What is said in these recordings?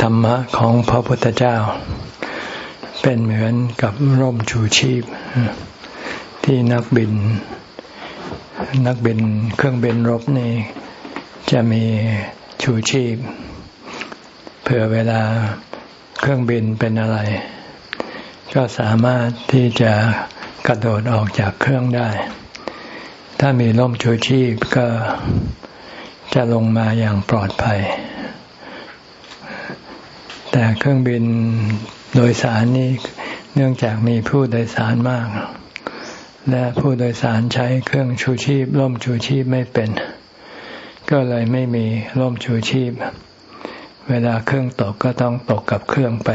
ธรรมะของพระพุทธเจ้า เป็นเหมือนกับร่มชูชีพ ที่นักบิน นักบินเครื่องบินรบนี่จะมีชูชีพ เผื่อเวลาเครื่องบินเป็นอะไร ก็สามารถที่จะกระโดดออกจากเครื่องได้ ถ้ามีร่มชูชีพก็จะลงมาอย่างปลอดภัย แต่เครื่องบินโดยสารนี้เนื่องจากมีผู้โดยสารมาก และผู้โดยสารใช้เครื่องชูชีพร่มชูชีพไม่เป็น ก็เลยไม่มีร่มชูชีพ เวลาเครื่องตกก็ต้องตกกับเครื่องไป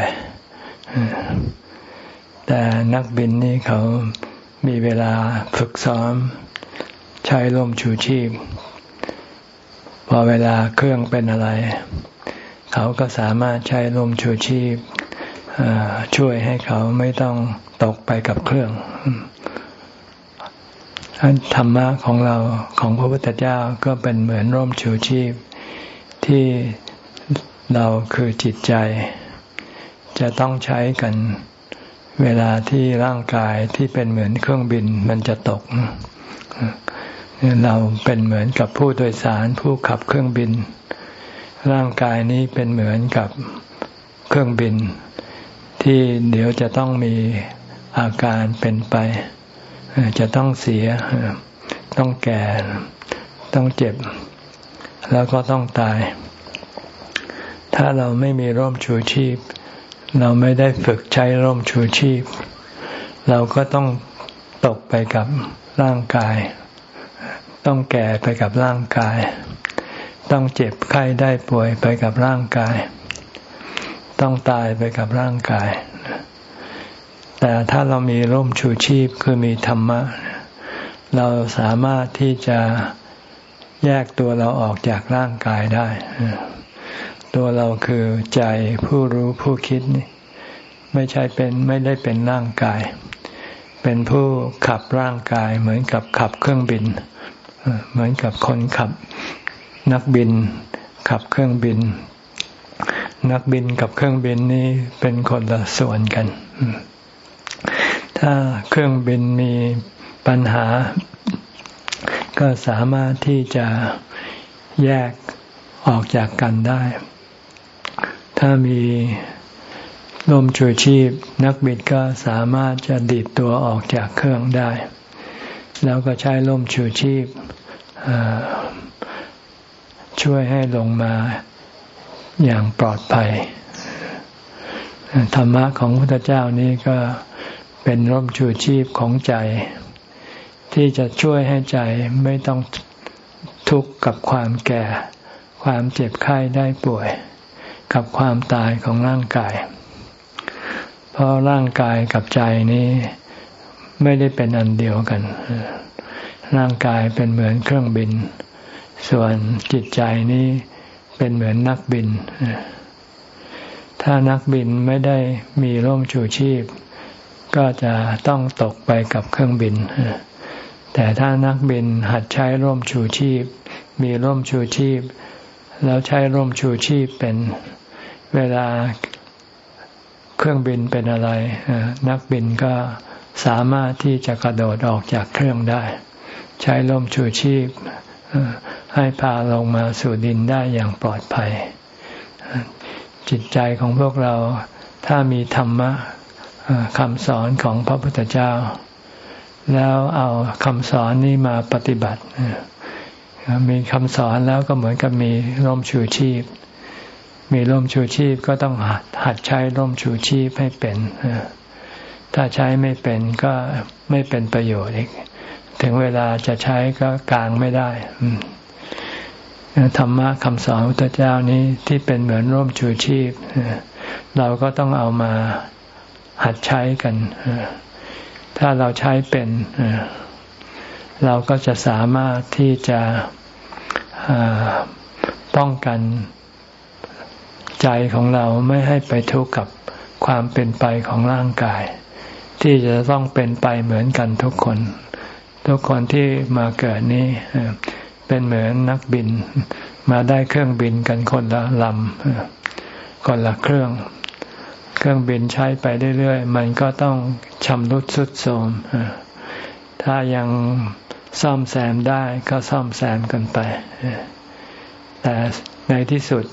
แต่นักบินนี่เขามีเวลาฝึกซ้อม ใช้ร่มชูชีพ พอเวลาเครื่องเป็นอะไร เขาก็สามารถใช้ลมชูชีพช่วยให้เขาไม่ต้องตกไปกับเครื่องธรรมะของเราของพระพุทธเจ้าก็เป็นเหมือนร่มชูชีพ ที่เราคือจิตใจ จะต้องใช้กันเวลาที่ร่างกายที่เป็นเหมือนเครื่องบินมันจะตก เราเป็นเหมือนกับผู้โดยสารผู้ขับเครื่องบิน ร่างกายนี้เป็นเหมือนกับเครื่องบิน ที่เดี๋ยวจะต้องมีอาการเป็นไป จะต้องเสีย ต้องแก่ ต้องเจ็บ แล้วก็ต้องตาย ถ้าเราไม่มีร่มชูชีพ เราไม่ได้ฝึกใช้ร่มชูชีพ เราก็ต้องตกไปกับร่างกาย ต้องแก่ไปกับร่างกาย ต้องเจ็บไข้ได้ป่วยไปกับร่างกาย ต้องตายไปกับร่างกาย แต่ถ้าเรามีร่มชูชีพคือมีธรรมะ เราสามารถที่จะแยกตัวเราออกจากร่างกายได้ ตัวเราคือใจผู้รู้ผู้คิดนี่ไม่ใช่เป็นไม่ได้เป็นร่างกาย เป็นผู้ขับร่างกายเหมือนกับขับเครื่องบิน เหมือนกับคนขับ นักบินขับเครื่องบิน นักบินกับเครื่องบินนี้เป็นคนละส่วนกัน ถ้าเครื่องบินมีปัญหา ก็สามารถที่จะแยกออกจากกันได้ ถ้ามีลมช่วยชีพ นักบินก็สามารถจะดีดตัวออกจากเครื่องได้ แล้วก็ใช้ลมชูชีพ ช่วยให้ลงมาอย่างปลอดภัย ธรรมะของพระพุทธเจ้านี้ก็เป็นร่มชูชีพของใจ ที่จะช่วยให้ใจไม่ต้องทุกข์กับความแก่ ความเจ็บไข้ได้ป่วย กับความตายของร่างกาย เพราะร่างกายกับใจนี้ไม่ได้เป็นอันเดียวกัน ร่างกายเป็นเหมือนเครื่องบิน ส่วนจิตใจนี้เป็นเหมือนนักบิน ถ้านักบินไม่ได้มีร่มชูชีพ ก็จะต้องตกไปกับเครื่องบิน แต่ถ้านักบินหัดใช้ร่มชูชีพ มีร่มชูชีพ แล้วใช้ร่มชูชีพเป็นเวลาเครื่องบินเป็นอะไร นักบินก็สามารถที่จะกระโดดออกจากเครื่องได้ ใช้ลมชูชีพ ให้พาลงมาสู่ดินได้อย่างปลอดภัย จิตใจของพวกเราถ้ามีธรรมะคำสอนของพระพุทธเจ้า แล้วเอาคำสอนนี้มาปฏิบัติ มีคำสอนแล้วก็เหมือนกับมีร่มชูชีพ มีร่มชูชีพก็ต้องหัดใช้ร่มชูชีพให้เป็น ถ้าใช้ไม่เป็นก็ไม่เป็นประโยชน์อีก ถึงเวลาจะใช้ก็กลางไม่ได้ธรรมะคำสอนพระเจ้านี้ที่เป็นเหมือนร่มชูชีพ เราก็ต้องเอามาหัดใช้กัน ถ้าเราใช้เป็น เราก็จะสามารถที่จะป้องกันใจของเราไม่ให้ไปทุกข์กับความเป็นไปของร่างกาย ที่จะต้องเป็นไปเหมือนกันทุกคน ทุกคนที่มาเกิดนี้เป็นเหมือนนักบิน มาได้เครื่องบินกันคนละลำคนละเครื่อง เครื่องบินใช้ไปเรื่อยๆ มันก็ต้องชำรุดสุดโทรมถ้ายังซ่อมแซมได้ก็ซ่อมแซมกันไป แต่ในที่สุด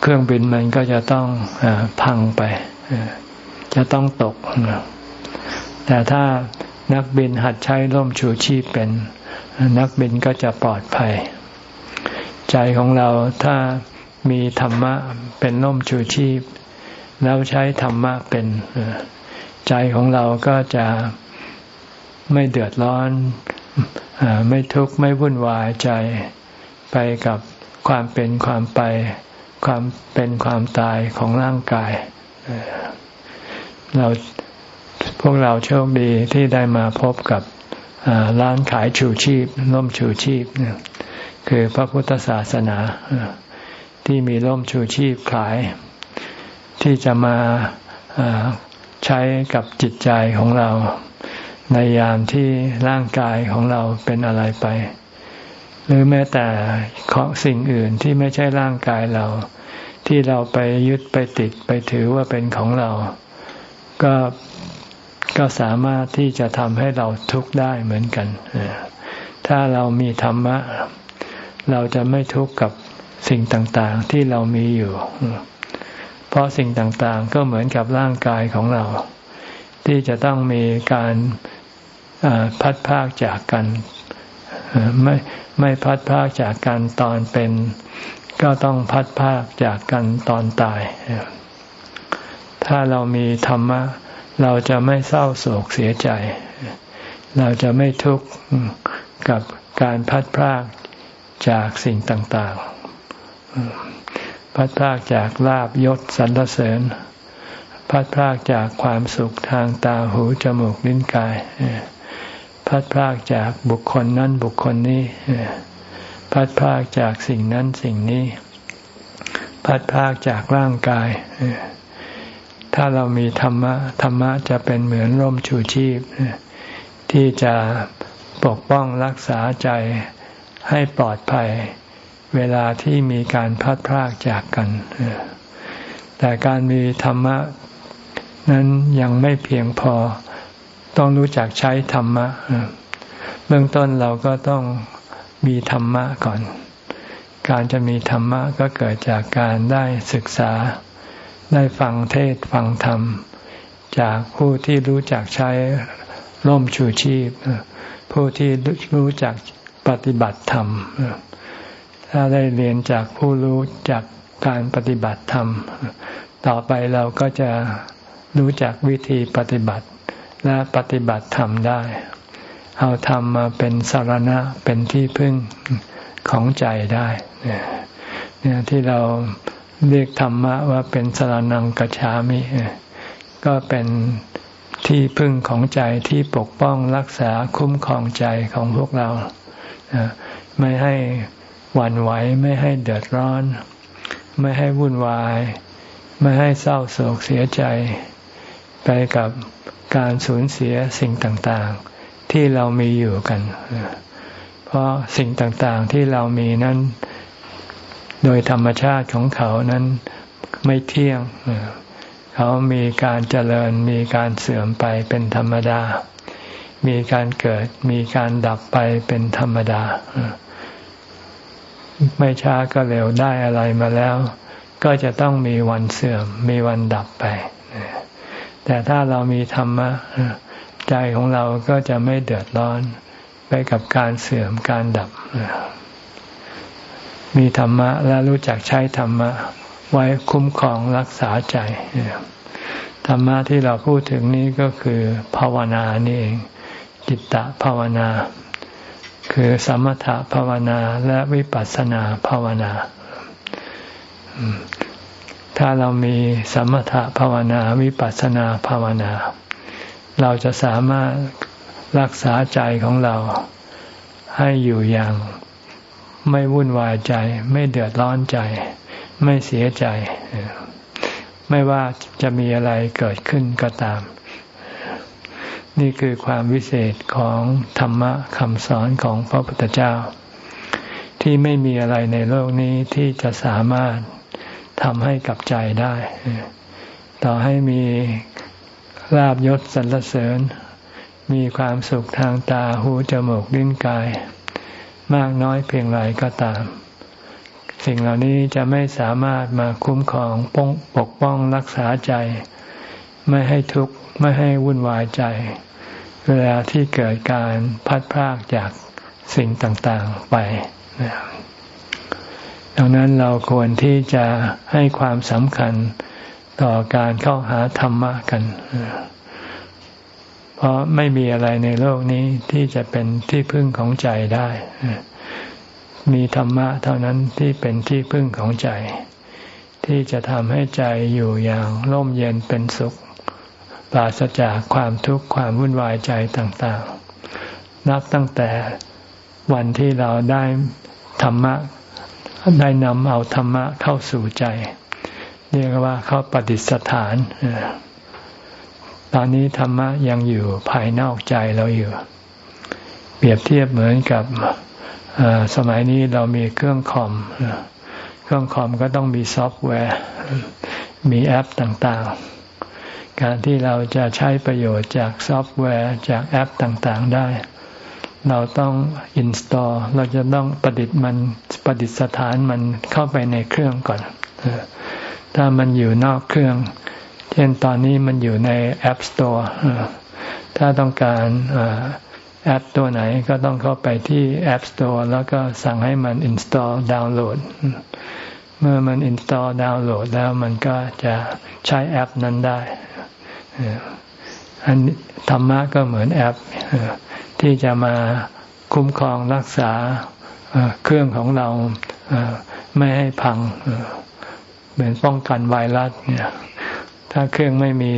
เครื่องบินมันก็จะต้องอพังไป จะต้องตก แต่ถ้า นักบินหัดใช้ร่มชูชีพเป็น นักบินก็จะปลอดภัย ใจของเราถ้ามีธรรมะเป็นร่มชูชีพ แล้วใช้ธรรมะเป็นใจของเราก็จะไม่เดือดร้อนไม่ทุกข์ไม่วุ่นวายใจไปกับความเป็นความไป ความเป็นความตายของร่างกาย เรา พวกเราโชคดีที่ได้มาพบกับร้านขายชูชีพร่มชูชีพคือพระพุทธศาสนาที่มีร่มชูชีพขาย ที่จะมาใช้กับจิตใจของเรา ในยามที่ร่างกายของเราเป็นอะไรไป หรือแม้แต่ของสิ่งอื่นที่ไม่ใช่ร่างกายเรา ที่เราไปยึดไปติดไปถือว่าเป็นของเรา ก็ ก็สามารถที่จะทำให้เราทุกข์ได้เหมือนกัน ถ้าเรามีธรรมะ เราจะไม่ทุกข์กับสิ่งต่างๆที่เรามีอยู่ เพราะสิ่งต่างๆก็เหมือนกับร่างกายของเรา ที่จะต้องมีการพัดพากจากกันไม่ไม่พัดพากจากกันตอนเป็น ก็ต้องพัดพากจากกันตอนตาย ถ้าเรามีธรรมะ เราจะไม่เศร้าโศกเสียใจ เราจะไม่ทุกข์กับการพัดพากจากสิ่งต่าง ๆ พัดพากจากลาบยศสรรเสริญ พัดพากจากความสุขทางตาหูจมูกลิ้นกาย พัดพากจากบุคคลนั้นบุคคลนี้ พัดพากจากสิ่งนั้นสิ่งนี้ พัดพากจากร่างกาย ถ้าเรามีธรรมะ ธรรมะจะเป็นเหมือนร่มชูชีพ ที่จะปกป้องรักษาใจให้ปลอดภัย เวลาที่มีการพัดพากจากกัน แต่การมีธรรมะ นั้นยังไม่เพียงพอ ต้องรู้จักใช้ธรรมะ เบื้องต้นเราก็ต้องมีธรรมะก่อน การจะมีธรรมะก็เกิดจากการได้ศึกษา ได้ฟังเทศฟังธรรม จากผู้ที่รู้จักใช้ร่มชูชีพ ผู้ที่รู้จักปฏิบัติธรรม ถ้าได้เรียนจากผู้รู้จากการปฏิบัติธรรม ต่อไปเราก็จะรู้จักวิธีปฏิบัติและปฏิบัติธรรมได้ เอาธรรมมาเป็นสารณะเป็นที่พึ่งของใจได้เนี่ยที่เรา เรียกธรรมะว่าเป็นสารนังกัจฉามิก็เป็นที่พึ่งของใจที่ปกป้องรักษาคุ้มครองใจของพวกเรา ไม่ให้หวั่นไหวไม่ให้เดือดร้อน ไม่ให้วุ่นวาย ไม่ให้เศร้าโศกเสียใจ ไปกับการสูญเสียสิ่งต่างๆ ที่เรามีอยู่กัน เพราะสิ่งต่างๆที่เรามีนั้น โดยธรรมชาติของเขานั้นไม่เที่ยง เขามีการเจริญมีการเสื่อมไปเป็นธรรมดา มีการเกิดมีการดับไปเป็นธรรมดา ไม่ช้าก็เร็วได้อะไรมาแล้ว ก็จะต้องมีวันเสื่อม มีวันดับไป แต่ถ้าเรามีธรรมะใจของเราก็จะไม่เดือดร้อนไปกับการเสื่อมการดับ มีธรรมะและรู้จักใช้ธรรมะไว้คุ้มครองรักษาใจธรรมะที่เราพูดถึงนี้ก็คือภาวนานี่เองจิตตภาวนา คือสมถภาวนาและวิปัสสนาภาวนา ถ้าเรามีสมถะภาวนาวิปัสสนาภาวนา เราจะสามารถรักษาใจของเราให้อยู่อย่าง ไม่วุ่นวายใจ ไม่เดือดร้อนใจ ไม่เสียใจ ไม่ว่าจะมีอะไรเกิดขึ้นก็ตาม นี่คือความวิเศษของธรรมะคำสอนของพระพุทธเจ้า ที่ไม่มีอะไรในโลกนี้ที่จะสามารถทำให้กับใจได้ ต่อให้มีลาบยศสรรเสริญ มีความสุขทางตาหูจมูกลิ้นกาย มากน้อยเพียงไรก็ตาม สิ่งเหล่านี้จะไม่สามารถมาคุ้มครองปกปกป้องรักษาใจ ไม่ให้ทุกข์ไม่ให้วุ่นวายใจ เวลาที่เกิดการพัดพรากจากสิ่งต่างๆไปดังนั้นเราควรที่จะให้ความสำคัญต่อการเข้าหาธรรมะกันเเพราะไม่มีอะไรในโลกนี้ที่จะเป็นที่พึ่งของใจได้ มีธรรมะเท่านั้นที่เป็นที่พึ่งของใจ ที่จะทำให้ใจอยู่อย่างร่มเย็นเป็นสุข ปราศจากความทุกข์ความวุ่นวายใจต่างๆ นับตั้งแต่วันที่เราได้ธรรมะ ได้นำเอาธรรมะเข้าสู่ใจ เรียกว่าเข้าประดิษฐาน ตอนนี้ธรรมะยังอยู่ภายนอกใจเราอยู่ เปรียบเทียบเหมือนกับสมัยนี้เรามีเครื่องคอม เครื่องคอมก็ต้องมีซอฟต์แวร์ มีแอปต่างๆ การที่เราจะใช้ประโยชน์จากซอฟต์แวร์จากแอปต่างๆได้ เราต้อง install เราจะต้องประดิษฐ์มันประดิษฐานมันเข้าไปในเครื่องก่อน ถ้ามันอยู่นอกเครื่อง เช่นตอนนี้มันอยู่ใน App Store ถ้าต้องการแอปตัวไหนก็ต้องเข้าไปที่ App Store แล้วก็สั่งให้มัน install ดาวน์โหลดเมื่อมัน install ดาวน์โหลดแล้วมันก็จะใช้แอปนั้นได้อันธรรมะก็เหมือนแอปที่จะมาคุ้มครองรักษาเครื่องของเราไม่ให้พัง เหมือนป้องกันไวรัสเนี่ย ถ้าเครื่องไม่มี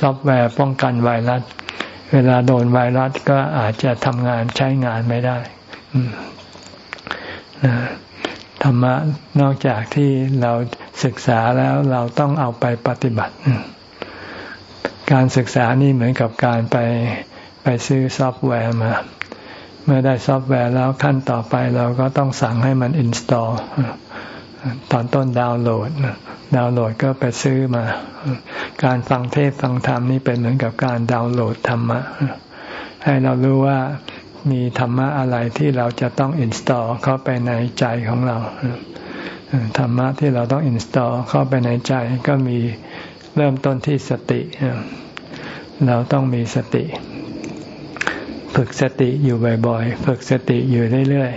ซอฟต์แวร์ป้องกันไวรัส เวลาโดนไวรัสก็อาจจะทำงานใช้งานไม่ได้ธรรมะนอกจากที่เราศึกษาแล้วเราต้องเอาไปปฏิบัติ การศึกษานี่เหมือนกับการไปไปซื้อซอฟต์แวร์มา เมื่อได้ซอฟต์แวร์แล้วขั้นต่อไปเราก็ต้องสั่งให้มัน install ตอนต้นดาวน์โหลดดาวน์โหลดก็ไปซื้อมา การฟังเทศฟังธรรมนี่เป็นเหมือนกับการดาวน์โหลดธรรมะ ให้เรารู้ว่ามีธรรมะอะไรที่เราจะต้อง install เข้าไปในใจของเราธรรมะที่เราต้อง install เข้าไปในใจก็มีเริ่มต้นที่สติ เราต้องมีสติ ฝึกสติอยู่บ่อยๆ ฝึกสติอยู่เรื่อย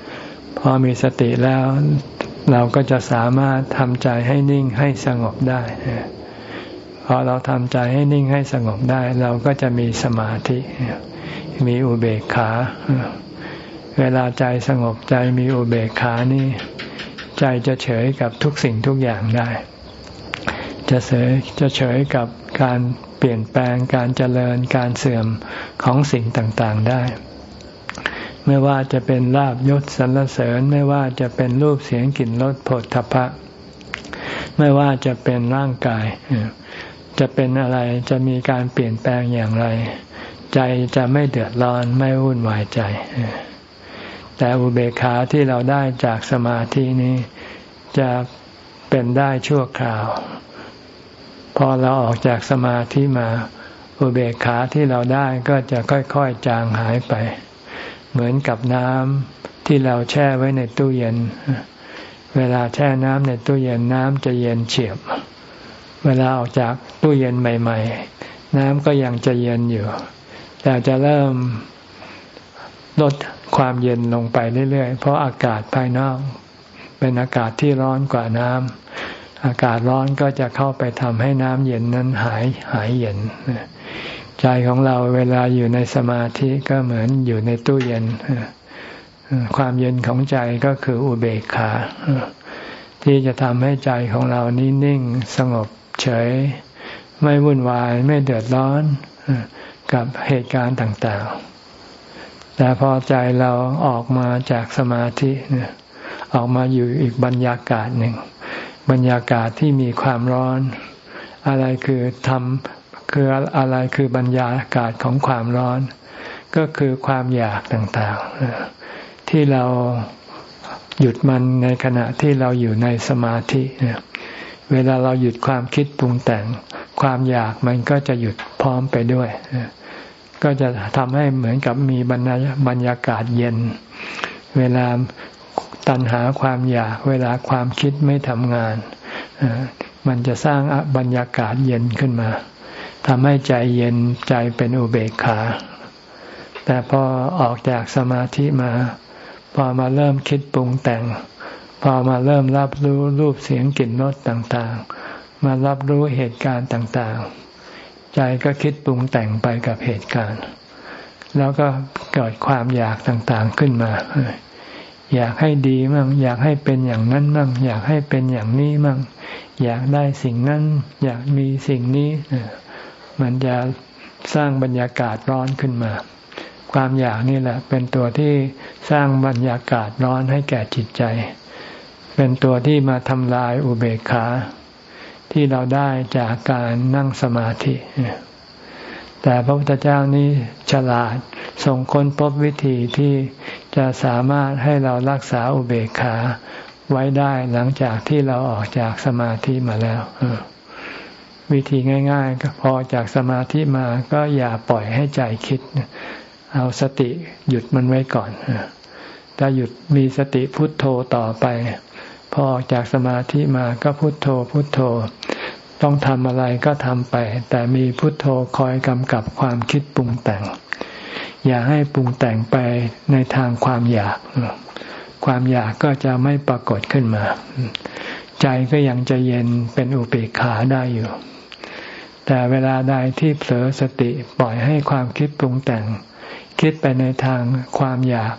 ๆ พอมีสติแล้ว เราก็จะสามารถทำใจให้นิ่งให้สงบได้พอเราทำใจให้นิ่งให้สงบได้ เราก็จะมีสมาธิ มีอุเบกขา เวลาใจสงบใจมีอุเบกขานี่ ใจจะเฉยกับทุกสิ่งทุกอย่างได้ จะเฉยจะเฉยกับการเปลี่ยนแปลงการเจริญการเสื่อมของสิ่งต่างๆได้ ไม่ว่าจะเป็นลาบยศสรรเสริญ ไม่ว่าจะเป็นรูปเสียงกลิ่นรสผลทพะ ไม่ว่าจะเป็นร่างกาย จะเป็นอะไรจะมีการเปลี่ยนแปลงอย่างไร ใจจะไม่เดือดร้อนไม่วุ่นวายใจ แต่อุเบกขาที่เราได้จากสมาธินี้ จะเป็นได้ชั่วคราว พอเราออกจากสมาธิมา อุเบกขาที่เราได้ก็จะค่อยๆจางหายไป เหมือนกับน้ำที่เราแช่ไว้ในตู้เย็น เวลาแช่น้ำในตู้เย็นน้ำจะเย็นเฉียบ เวลาออกจากตู้เย็นใหม่ ๆ น้ำก็ยังจะเย็นอยู่ แต่จะเริ่มลดความเย็นลงไปเรื่อยๆ เพราะอากาศภายนอก เป็นอากาศที่ร้อนกว่าน้ำอากาศร้อนก็จะเข้าไปทำให้น้ำเย็นนั้นหายหายเย็น ใจของเราเวลาอยู่ในสมาธิก็เหมือนอยู่ในตู้เย็น ความเย็นของใจก็คืออุเบกขา ที่จะทำให้ใจของเรานี้นิ่งสงบเฉย ไม่วุ่นวายไม่เดือดร้อนกับเหตุการณ์ต่างๆ แต่พอใจเราออกมาจากสมาธิออกมาอยู่อีกบรรยากาศหนึ่ง บรรยากาศที่มีความร้อน อะไรคือทำ คืออะไรคือบรรยากาศของความร้อน ก็คือความอยากต่างๆ ที่เราหยุดมันในขณะที่เราอยู่ในสมาธิเวลาเราหยุดความคิดปรุงแต่ง ความอยากมันก็จะหยุดพร้อมไปด้วย ก็จะทำให้เหมือนกับมีบรรยากาศเย็น เวลาตัณหาความอยาก เวลาความคิดไม่ทำงาน มันจะสร้างบรรยากาศเย็นขึ้นมา ทำให้ใจเย็นใจเป็นอุเบกขา แต่พอออกจากสมาธิมา พอมาเริ่มคิดปรุงแต่ง พอมาเริ่มรับรู้รูปเสียงกลิ่นรสต่างๆ มารับรู้เหตุการณ์ต่างๆ ใจก็คิดปรุงแต่งไปกับเหตุการณ์ แล้วก็เกิดความอยากต่างๆขึ้นมา อยากให้ดีมั่งอยากให้เป็นอย่างนั้นมั่งอยากให้เป็นอย่างนี้มั่งอยากได้สิ่งนั้น อยากมีสิ่งนี้ มันจะสร้างบรรยากาศร้อนขึ้นมา ความอยากนี่แหละ เป็นตัวที่สร้างบรรยากาศร้อนให้แก่จิตใจ เป็นตัวที่มาทำลายอุเบกขา ที่เราได้จากการนั่งสมาธิ แต่พระพุทธเจ้านี้ฉลาดส่งค้นพบวิธีที่จะสามารถให้เรารักษาอุเบกขาไว้ได้หลังจากที่เราออกจากสมาธิมาแล้ว วิธีง่าย ๆ ก็พอจากสมาธิมาก็อย่าปล่อยให้ใจคิด เอาสติหยุดมันไว้ก่อนถ้าหยุดมีสติพุทโธต่อไป พอออกจากสมาธิมาก็พุทโธพุทโธ ต้องทำอะไรก็ทำไป แต่มีพุทโธคอยกำกับความคิดปรุงแต่ง อย่าให้ปรุงแต่งไปในทางความอยาก ความอยากก็จะไม่ปรากฏขึ้นมา ใจก็ยังจะเย็นเป็นอุเบกขาได้อยู่ แต่เวลาใดที่เผลอสติปล่อยให้ความคิดปรุงแต่ง คิดไปในทางความอยาก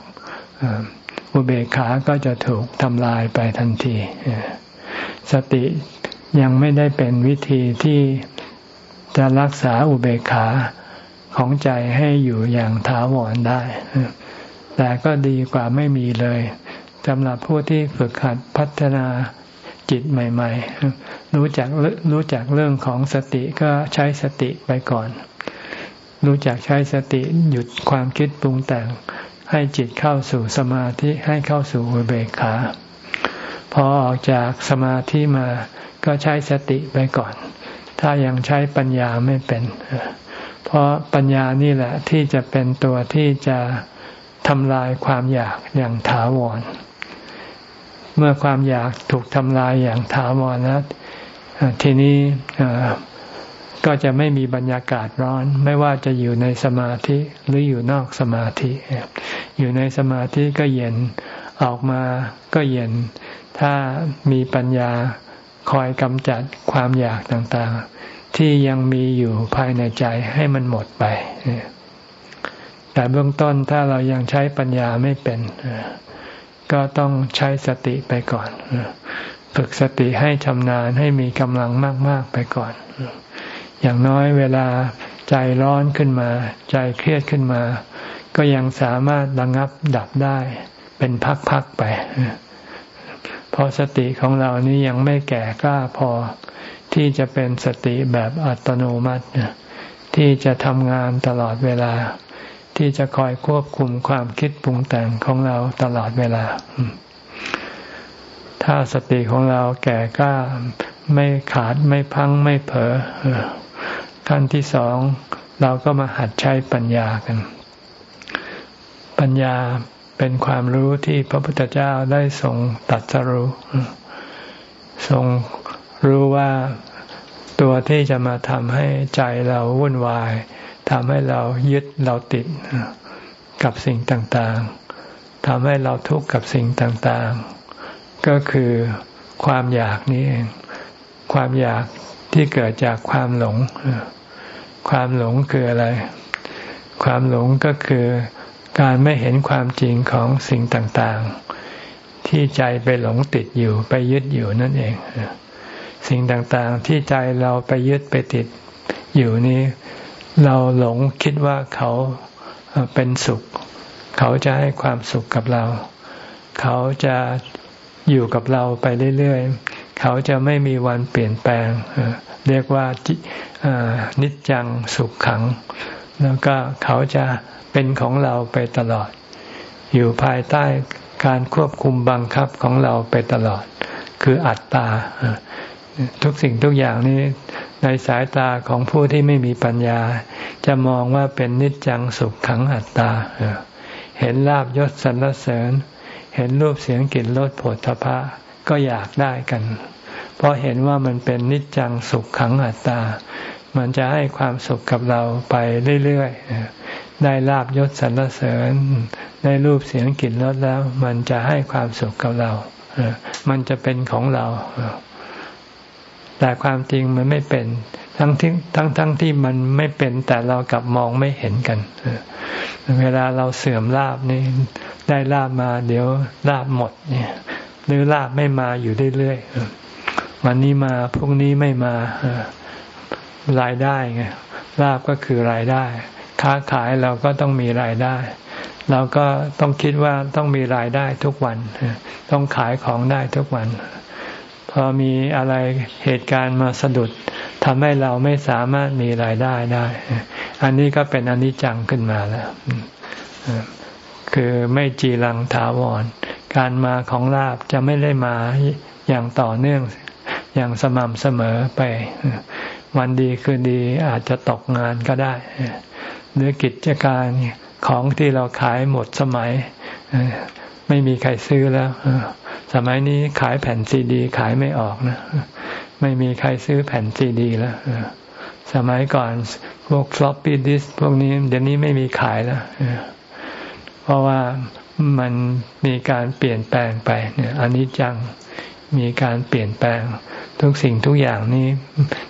อุเบกขาก็จะถูกทำลายไปทันที สติยังไม่ได้เป็นวิธีที่จะรักษาอุเบกขาของใจให้อยู่อย่างถาวรได้ แต่ก็ดีกว่าไม่มีเลยสำหรับผู้ที่ฝึกหัดพัฒนา จิตใหม่ ๆ รู้จักรู้จักเรื่องของสติก็ใช้สติไปก่อน รู้จักใช้สติหยุดความคิดปรุงแต่ง ให้จิตเข้าสู่สมาธิให้เข้าสู่อุเบกขาพอออกจากสมาธิมาก็ใช้สติไปก่อน ถ้ายังใช้ปัญญาไม่เป็น เพราะปัญญานี่แหละที่จะเป็นตัวที่จะทำลายความอยากอย่างถาวร เมื่อความอยากถูกทำลายอย่างถาวรแล้วทีนี้ก็จะไม่มีบรรยากาศร้อน ไม่ว่าจะอยู่ในสมาธิหรืออยู่นอกสมาธิ อยู่ในสมาธิก็เย็นออกมาก็เย็น ถ้ามีปัญญาคอยกำจัดความอยากต่างๆ ที่ยังมีอยู่ภายในใจให้มันหมดไป แต่เบื้องต้นถ้าเรายังใช้ปัญญาไม่เป็น ก็ต้องใช้สติไปก่อน ฝึกสติให้ชำนาญให้มีกำลังมาก ๆไปก่อน อย่างน้อยเวลาใจร้อนขึ้นมา ใจเครียดขึ้นมา ก็ยังสามารถระงับดับได้เป็นพัก ๆ ไปเพราะสติของเรานี้ยังไม่แก่กล้าพอ ที่จะเป็นสติแบบอัตโนมัติที่จะทำงานตลอดเวลา ที่จะคอยควบคุมความคิดปรุงแต่งของเราตลอดเวลา ถ้าสติของเราแก่กล้าไม่ขาดไม่พังไม่เผลอขั้นที่สองเราก็มาหัดใช้ปัญญากัน ปัญญาเป็นความรู้ที่พระพุทธเจ้าได้ทรงตัดสรู้ทรงรู้ว่าตัวที่จะมาทำให้ใจเราวุ่นวาย ทำให้เรายึดเราติดกับสิ่งต่างๆทำให้เราทุกข์กับสิ่งต่างๆ ก็คือความอยากนี้เอง ความอยากที่เกิดจากความหลง ความหลงคืออะไร ความหลงก็คือการไม่เห็นความจริงของสิ่งต่างๆ ที่ใจไปหลงติดอยู่ไปยึดอยู่นั่นเอง สิ่งต่างๆที่ใจเราไปยึดไปติดอยู่นี้ เราหลงคิดว่าเขาเป็นสุข เขาจะให้ความสุขกับเรา เขาจะอยู่กับเราไปเรื่อยๆ เขาจะไม่มีวันเปลี่ยนแปลง เรียกว่านิจจังสุขขัง แล้วก็เขาจะเป็นของเราไปตลอด อยู่ภายใต้การควบคุมบังคับของเราไปตลอด คืออัตตา ทุกสิ่งทุกอย่างนี้ในสายตาของผู้ที่ไม่มีปัญญา จะมองว่าเป็นนิจจังสุขขังอัตตา เห็นลาบยศสรรเสริญ เห็นรูปเสียงกลิ่นรสผลทพะก็อยากได้กัน เพราะเห็นว่ามันเป็นนิจจังสุขขังอัตตา มันจะให้ความสุขกับเราไปเรื่อยๆ ได้ลาบยศสรรเสริญ ได้รูปเสียงกลิ่นรสแล้ว มันจะให้ความสุขกับเรา มันจะเป็นของเรา แต่ความจริงมันไม่เป็น ทั้งที่ทั้งทั้งที่มันไม่เป็น แต่เรากลับมองไม่เห็นกัน เวลาเราเสื่อมลาบนี่ได้ลาบมา เดี๋ยวลาบหมดเนี่ย หรือลาบไม่มาอยู่เรื่อยๆวันนี้มาพรุ่งนี้ไม่มารายได้ไงลาบก็คือรายได้ ค้าขายเราก็ต้องมีรายได้ เราก็ต้องคิดว่าต้องมีรายได้ทุกวัน ต้องขายของได้ทุกวัน พอมีอะไรเหตุการณ์มาสะดุดทำให้เราไม่สามารถมีรายได้ได้ อันนี้ก็เป็นอนิจจังขึ้นมาแล้ว คือไม่จีรังถาวร การมาของลาบจะไม่ได้มาอย่างต่อเนื่องอย่างสม่ำเสมอไป วันดีคืนดีอาจจะตกงานก็ได้ หรือกิจการของที่เราขายหมดสมัย ไม่มีใครซื้อแล้ว สมัยนี้ขายแผ่นซีดี ขายไม่ออกนะ ไม่มีใครซื้อแผ่นซีดีแล้วสมัยก่อนพวกฟลอปปี้ดิสพวกนี้เดี๋ยวนี้ไม่มีขายแล้วเพราะว่ามันมีการเปลี่ยนแปลงไปเนี่ยอันนี้จังมีการเปลี่ยนแปลง ทุกสิ่งทุกอย่างนี้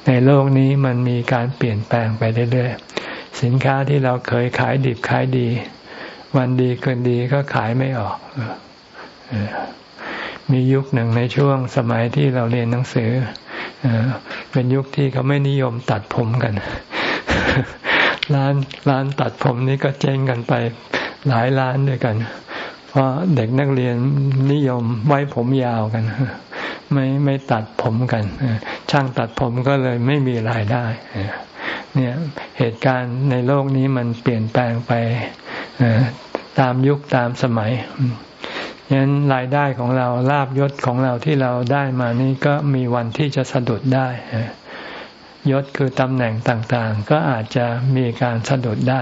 ในโลกนี้มันมีการเปลี่ยนแปลงไปเรื่อยๆสินค้าที่เราเคยขายดิบขายดี วันดีเกินดีก็ขายไม่ออก มียุคหนึ่งในช่วงสมัยที่เราเรียนหนังสือเป็นยุคที่เขาไม่นิยมตัดผมกัน ร้านร้านตัดผมนี่ก็เจ๊งกันไปหลายร้านด้วยกัน เพราะเด็กนักเรียนนิยมไว้ผมยาวกัน ไม่ไม่ตัดผมกัน ช่างตัดผมก็เลยไม่มีรายได้เนี่ยเหตุการณ์ในโลกนี้มันเปลี่ยนแปลงไปตามยุคตามสมัย ยันรายได้ของเราลาบยศของเราที่เราได้มานี้ก็มีวันที่จะสะดุดได้ยศคือตำแหน่งต่างๆ ก็อาจจะมีการสะดุดได้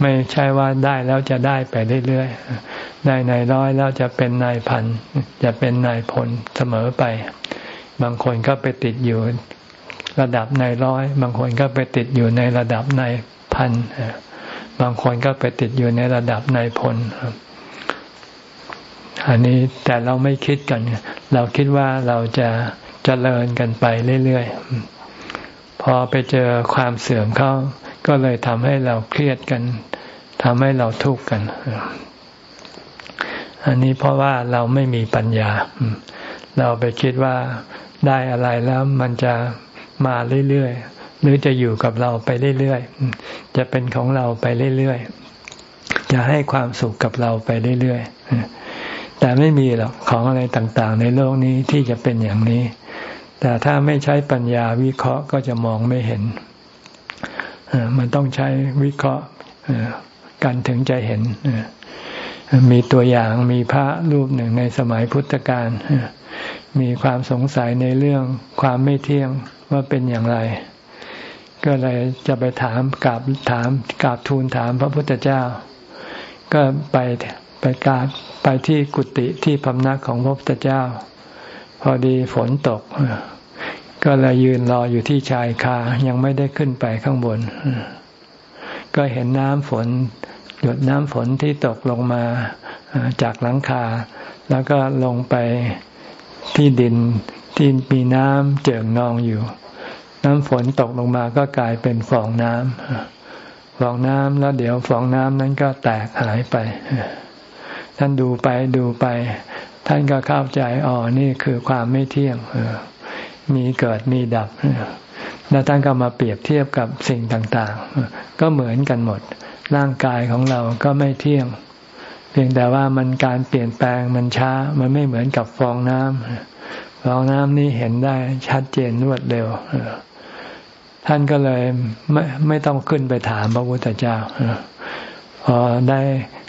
ไม่ใช่ว่าได้แล้วจะได้ไปเรื่อยๆ ได้นายร้อยแล้วจะเป็นนายพันจะเป็นนายพลเสมอไป บางคนก็ไปติดอยู่ระดับนายร้อย บางคนก็ไปติดอยู่ในระดับนายพันบางคนก็ไปติดอยู่ในระดับนายพล อันนี้แต่เราไม่คิดกัน เราคิดว่าเราจะจะเจริญกันไปเรื่อยๆ พอไปเจอความเสื่อมเข้า ก็เลยทำให้เราเครียดกันทำให้เราทุกข์กัน อันนี้เพราะว่าเราไม่มีปัญญา เราไปคิดว่าได้อะไรแล้วมันจะมาเรื่อยๆ หรือจะอยู่กับเราไปเรื่อยๆ จะเป็นของเราไปเรื่อยๆ จะให้ความสุขกับเราไปเรื่อยๆ แต่ไม่มีหรอกของอะไรต่างๆ ในโลกนี้ที่จะเป็นอย่างนี้ แต่ถ้าไม่ใช้ปัญญาวิเคราะห์ก็จะมองไม่เห็น มันต้องใช้วิเคราะห์กันถึงจะเห็น มีตัวอย่างมีพระรูปหนึ่งในสมัยพุทธกาลมีความสงสัยในเรื่องความไม่เที่ยงว่าเป็นอย่างไร ก็เลยจะไปถามกราบถามกราบทูลถามพระพุทธเจ้า ก็ไป ไปกราบไปที่กุฏิที่พำนักของพระพุทธเจ้า พอดีฝนตก ก็เลยยืนรออยู่ที่ชายคายังไม่ได้ขึ้นไปข้างบน ก็เห็นน้ำฝน หยดน้ำฝนที่ตกลงมาจากหลังคา แล้วก็ลงไปที่ดินที่มีน้ำเจิ่งนองอยู่ น้ำฝนตกลงมาก็กลายเป็นฟองน้ำฟองน้ำแล้วเดี๋ยวฟองน้ำนั้นก็แตกหายไป ท่านดูไปดูไป ท่านก็เข้าใจอ๋อนี่คือความไม่เที่ยงมีเกิดมีดับแล้วท่านก็มาเปรียบเทียบกับสิ่งต่างๆ ก็เหมือนกันหมด ร่างกายของเราก็ไม่เที่ยง เพียงแต่ว่ามันการเปลี่ยนแปลงมันช้า มันไม่เหมือนกับฟองน้ำฟองน้ำนี่เห็นได้ชัดเจนรวดเร็วท่านก็เลยไม่ไม่ต้องขึ้นไปถามพระพุทธเจ้า พอได้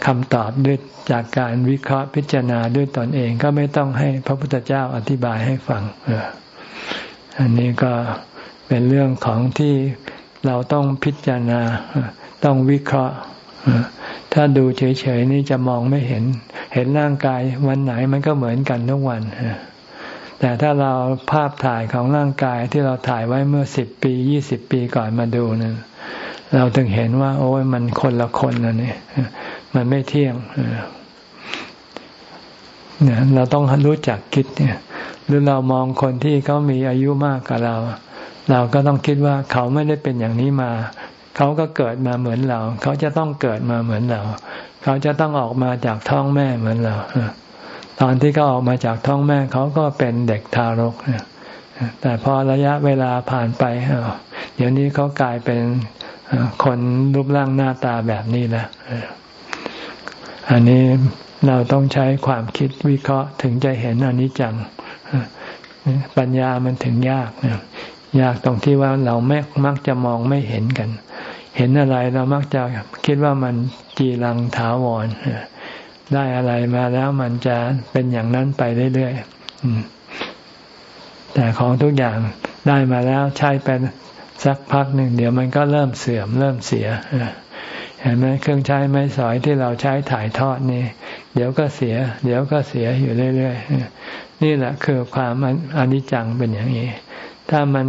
คำตอบด้วยจากการวิเคราะห์พิจารณาด้วยตนเองก็ไม่ต้องให้พระพุทธเจ้าอธิบายให้ฟังอันนี้ก็เป็นเรื่องของที่เราต้องพิจารณาต้องวิเคราะห์ถ้าดูเฉยๆนี่จะมองไม่เห็น เห็นร่างกายวันไหนมันก็เหมือนกันทุกวันแต่ถ้าเราภาพถ่ายของร่างกายที่เราถ่ายไว้เมื่อสิบปียี่สิบปีก่อนมาดูนั่น เราถึงเห็นว่า โอ้ยมันคนละคนนะเนี่ยมันไม่เที่ยงเนี่ยเราต้องรู้จักคิดเนี่ยหรือเรามองคนที่เขามีอายุมากกว่าเรา เราก็ต้องคิดว่าเขาไม่ได้เป็นอย่างนี้มา เขาก็เกิดมาเหมือนเรา เขาจะต้องเกิดมาเหมือนเรา เขาจะต้องออกมาจากท้องแม่เหมือนเราตอนที่เขาออกมาจากท้องแม่เขาก็เป็นเด็กทารกแต่พอระยะเวลาผ่านไปเดี๋ยวนี้เขากลายเป็น คนรูปร่างหน้าตาแบบนี้แล้วอันนี้เราต้องใช้ความคิดวิเคราะห์ถึงจะเห็นอนิจจังปัญญามันถึงยากยากตรงที่ว่าเราไม่มักจะมองไม่เห็นกัน เห็นอะไรเรามักจะคิดว่ามันจีรังถาวรได้อะไรมาแล้วมันจะเป็นอย่างนั้นไปเรื่อยๆแต่ของทุกอย่างได้มาแล้วใช้ไป สักพักหนึ่งเดี๋ยวมันก็เริ่มเสื่อมเริ่มเสียเห็นไหมเครื่องใช้ไม้สอยที่เราใช้ถ่ายทอดนี่ เดี๋ยวก็เสีย เดี๋ยวก็เสียอยู่เรื่อยๆนี่แหละคือความอนิจจังเป็นอย่างนี้ ถ้ามัน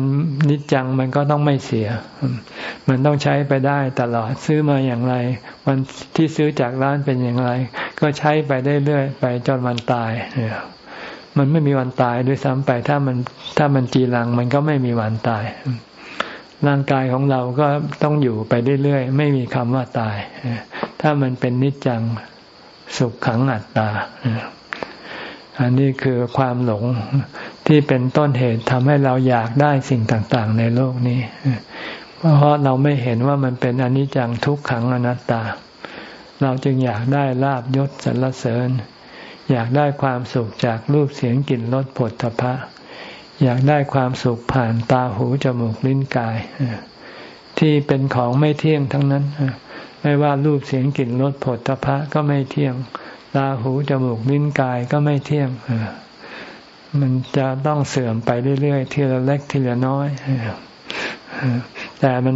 นิจจังมันก็ต้องไม่เสีย มันต้องใช้ไปได้ตลอดซื้อมาอย่างไร วันที่ซื้อจากร้านเป็นอย่างไร ก็ใช้ไปได้เรื่อยไปจนวันตายมันไม่มีวันตายด้วยซ้ำไปถ้ามันถ้ามันจีรังมันก็ไม่มีวันตาย ร่างกายของเราก็ต้องอยู่ไปเรื่อยๆ ไม่มีคำว่าตาย ถ้ามันเป็นนิจจังสุขขังอัตตา อันนี้คือความหลงที่เป็นต้นเหตุทำให้เราอยากได้สิ่งต่าง ๆ ในโลกนี้ เพราะเราไม่เห็นว่ามันเป็นอนิจจังทุกขังอนัตตา เราจึงอยากได้ลาบยศสรรเสริญ อยากได้ความสุขจากรูปเสียงกลิ่นรสผลทพะ อยากได้ความสุขผ่านตาหูจมูกลิ้นกาย ที่เป็นของไม่เที่ยงทั้งนั้น ไม่ว่ารูปเสียงกลิ่นรสผลตภะก็ไม่เที่ยง ตาหูจมูกลิ้นกายก็ไม่เที่ยง มันจะต้องเสื่อมไปเรื่อยๆทีละเล็กทีละน้อยแต่มัน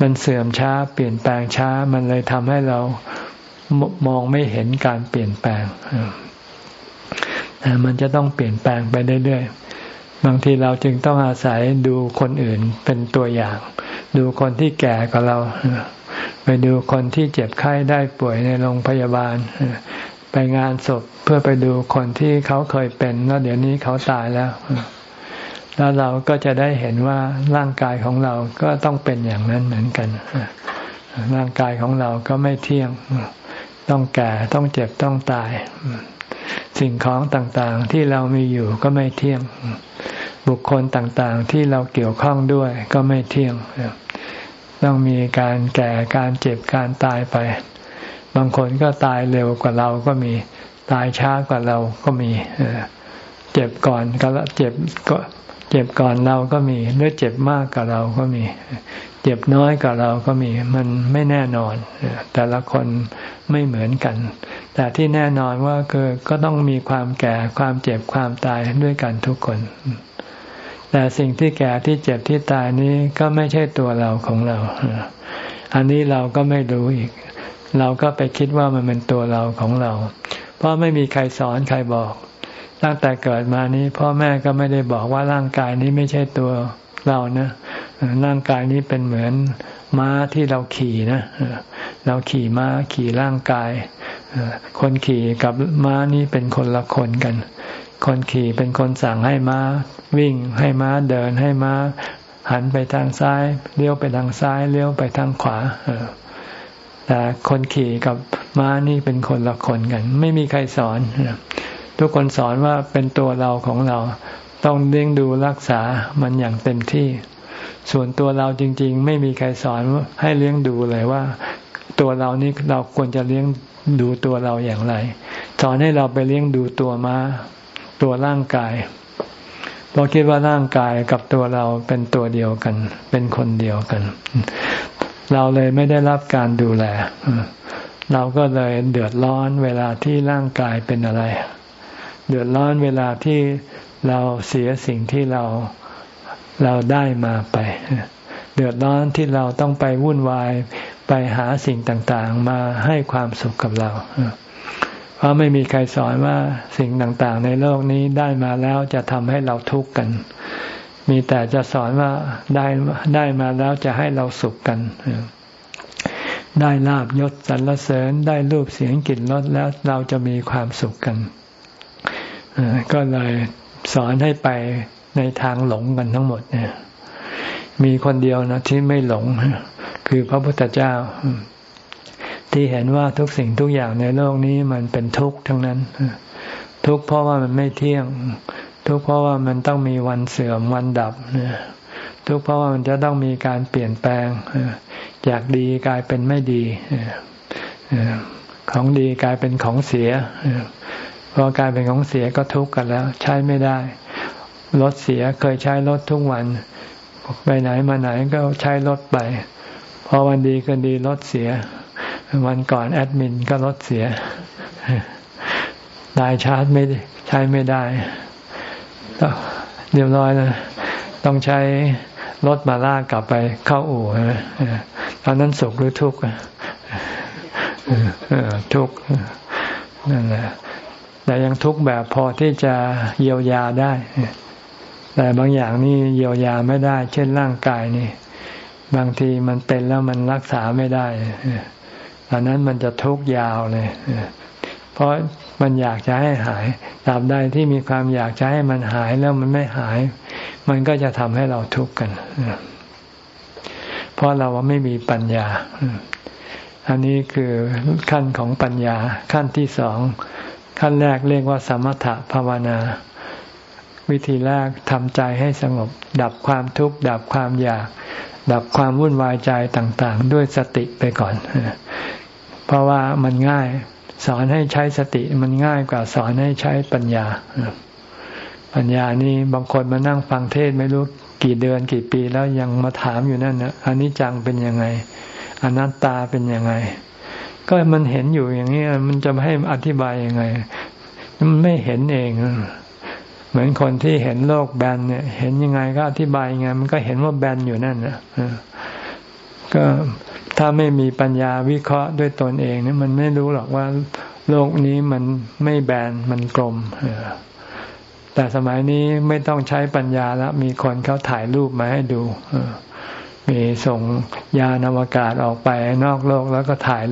มันเสื่อมช้าเปลี่ยนแปลงช้ามันเลยทำให้เรามองไม่เห็นการเปลี่ยนแปลงแต่มันจะต้องเปลี่ยนแปลงไปเรื่อยๆ บางทีเราจึงต้องอาศัยดูคนอื่นเป็นตัวอย่าง ดูคนที่แก่กว่าเรา ไปดูคนที่เจ็บไข้ได้ป่วยในโรงพยาบาล ไปงานศพเพื่อไปดูคนที่เขาเคยเป็นแล้วเดี๋ยวนี้เขาตายแล้ว แล้วเราก็จะได้เห็นว่าร่างกายของเราก็ต้องเป็นอย่างนั้นเหมือนกัน ร่างกายของเราก็ไม่เที่ยง ต้องแก่ต้องเจ็บต้องตายสิ่งของต่างๆที่เรามีอยู่ก็ไม่เที่ยง บุคคลต่างๆ ที่เราเกี่ยวข้องด้วยก็ไม่เที่ยง ต้องมีการแก่การเจ็บการตายไป บางคนก็ตายเร็วกว่าเราก็มีตายช้ากว่าเราก็มีเจ็บก่อนก็เจ็บก็เจ็บก่อนเราก็มีหรือเจ็บมากกว่าเราก็มี เจ็บน้อยกว่าเราก็มี มันไม่แน่นอนแต่ละคนไม่เหมือนกัน แต่ที่แน่นอนว่าคือก็ต้องมีความแก่ความเจ็บความตายด้วยกันทุกคน แต่สิ่งที่แก่ที่เจ็บที่ตายนี้ก็ไม่ใช่ตัวเราของเรา อันนี้เราก็ไม่รู้อีก เราก็ไปคิดว่ามันเป็นตัวเราของเรา เพราะไม่มีใครสอนใครบอก ตั้งแต่เกิดมานี้ พ่อแม่ก็ไม่ได้บอกว่าร่างกายนี้ไม่ใช่ตัวเรานะร่างกายนี้เป็นเหมือนม้าที่เราขี่นะ เราขี่ม้าขี่ร่างกาย คนขี่กับม้านี้เป็นคนละคนกัน คนขี่เป็นคนสั่งให้ม้า วิ่งให้ม้าเดินให้ม้า หันไปทางซ้าย เลี้ยวไปทางซ้าย เลี้ยวไปทางขวาแต่คนขี่กับม้านี่เป็นคนละคนกัน ไม่มีใครสอนทุกคนสอนว่าเป็นตัวเราของเรา ต้องเลี้ยงดูรักษามันอย่างเต็มที่ ส่วนตัวเราจริง ๆ ไม่มีใครสอนให้เลี้ยงดูเลยว่า ตัวเรานี่เราควรจะเลี้ยงดูตัวเราอย่างไร สอนให้เราไปเลี้ยงดูตัวม้า ตัวร่างกาย เพราะคิดว่าร่างกายกับตัวเราเป็นตัวเดียวกัน เป็นคนเดียวกัน เราเลยไม่ได้รับการดูแล เราก็เลยเดือดร้อนเวลาที่ร่างกายเป็นอะไร เดือดร้อนเวลาที่เราเสียสิ่งที่เราเราได้มาไป เดือดร้อนที่เราต้องไปวุ่นวายไปหาสิ่งต่างๆ มาให้ความสุขกับเราเราะไม่มีใครสอนว่าสิ่งต่างๆ ในโลกนี้ได้มาแล้วจะทำให้เราทุกข์กัน มีแต่จะสอนว่าได้ได้มาแล้วจะให้เราสุขกัน ได้ลาบยศสรรเสริญได้รูปเสียงกลิ่นรสแล้วเราจะมีความสุขกันก็เลยสอนให้ไปในทางหลงกันทั้งหมดเนี่ยมีคนเดียวนะที่ไม่หลงคือพระพุทธเจ้า ที่เห็นว่าทุกสิ่งทุกอย่างในโลกนี้มันเป็นทุกข์ทั้งนั้น ทุกข์เพราะว่ามันไม่เที่ยง ทุกข์เพราะว่ามันต้องมีวันเสื่อมวันดับทุกข์เพราะว่ามันจะต้องมีการเปลี่ยนแปลงจากดีกลายเป็นไม่ดีของดีกลายเป็นของเสียพอกลายเป็นของเสียก็ทุกข์กันแล้ว ใช้ไม่ได้รถเสียเคยใช้รถทุกวัน ไปไหนมาไหนก็ใช้รถไป พอวันดีก็ดีรถเสีย วันก่อนแอดมินก็รถเสียได้ชาร์จไม่ใช้ไม่ได้เรียบร้อยนะต้องใช้รถมาลากกลับไปเข้าอู่ตอนนั้นสุขหรือทุกข์ทุกข์นั่นแหละแต่ยังทุกข์แบบพอที่จะเยียวยาได้ แต่บางอย่างนี่เยียวยาไม่ได้ เช่นร่างกายนี่ บางทีมันเป็นแล้วมันรักษาไม่ได้ อนนั้นมันจะทุกยาวเลย เพราะมันอยากจะให้หายตราบใดที่มีความอยากจะให้มันหายแล้วมันไม่หาย มันก็จะทำให้เราทุกข์กัน เพราะเราว่าไม่มีปัญญา อันนี้คือขั้นของปัญญาขั้นที่สอง ขั้นแรกเรียกว่า สมถะภาวนา วิธีแรกทำใจให้สงบ ดับความทุกข์ ดับความอยากดับความวุ่นวายใจต่างๆ ด้วยสติไปก่อน เพราะว่ามันง่าย สอนให้ใช้สติมันง่ายกว่าสอนให้ใช้ปัญญา ปัญญานี่บางคนมานั่งฟังเทศไม่รู้กี่เดือนกี่ปีแล้วยังมาถามอยู่นั่นนะอันนี้จังเป็นยังไงอนัตตาเป็นยังไง ก็มันเห็นอยู่อย่างนี้มันจะให้อธิบายยังไง มันไม่เห็นเองเหมือนคนที่เห็นโลกแบนเนี่ย เห็นยังไงก็อธิบายยังไง มันก็เห็นว่าแบนอยู่นั่นนะ ก็ถ้าไม่มีปัญญาวิเคราะห์ด้วยตนเองเนี่ยมันไม่รู้หรอกว่าโลกนี้มันไม่แบนมันกลมแต่สมัยนี้ไม่ต้องใช้ปัญญาแล้วมีคนเขาถ่ายรูปมาให้ดูมีส่งยานอวกาศออกไปนอกโลกแล้วก็ถ่าย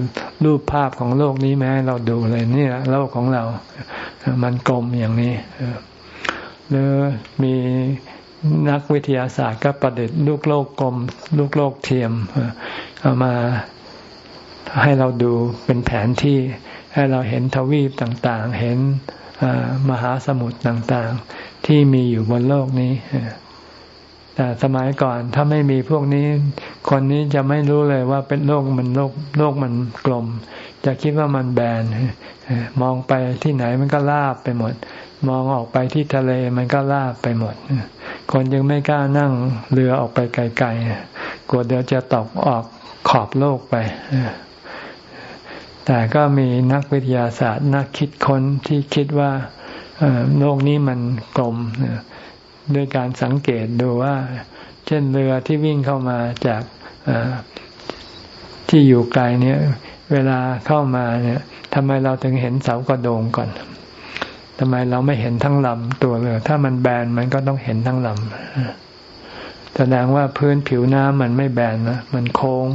รูปภาพของโลกนี้มาให้เราดูเลยนี่แหละโลกของเรา มันกลมอย่างนี้หรือมี นักวิทยาศาสตร์ก็ประดิษฐ์ลูกโลกกลม ลูกโลกเทียม เอามาให้เราดูเป็นแผนที่ให้เราเห็นทวีปต่างๆ เห็นมหาสมุทรต่างๆ ที่มีอยู่บนโลกนี้แต่สมัยก่อนถ้าไม่มีพวกนี้ คนนี้จะไม่รู้เลยว่าเป็นโลกมันโลกโลกมันกลม จะคิดว่ามันแบนมองไปที่ไหนมันก็ลาบไปหมด มองออกไปที่ทะเลมันก็ลาบไปหมด คนยังไม่กล้านั่งเรือออกไปไกลๆ กลัวเดี๋ยวจะตกออกขอบโลกไป แต่ก็มีนักวิทยาศาสตร์นักคิดค้นที่คิดว่าโลกนี้มันกลมด้วยการสังเกตดูว่า เช่นเรือที่วิ่งเข้ามาจากที่อยู่ไกลเนี่ย เวลาเข้ามาเนี่ยทำไมเราถึงเห็นเสากระโดงก่อน ทำไมเราไม่เห็นทั้งลำตัวเรือถ้ามันแบนมันก็ต้องเห็นทั้งลำแสดงว่าพื้นผิวน้ำมันไม่แบนนะมันโค้ง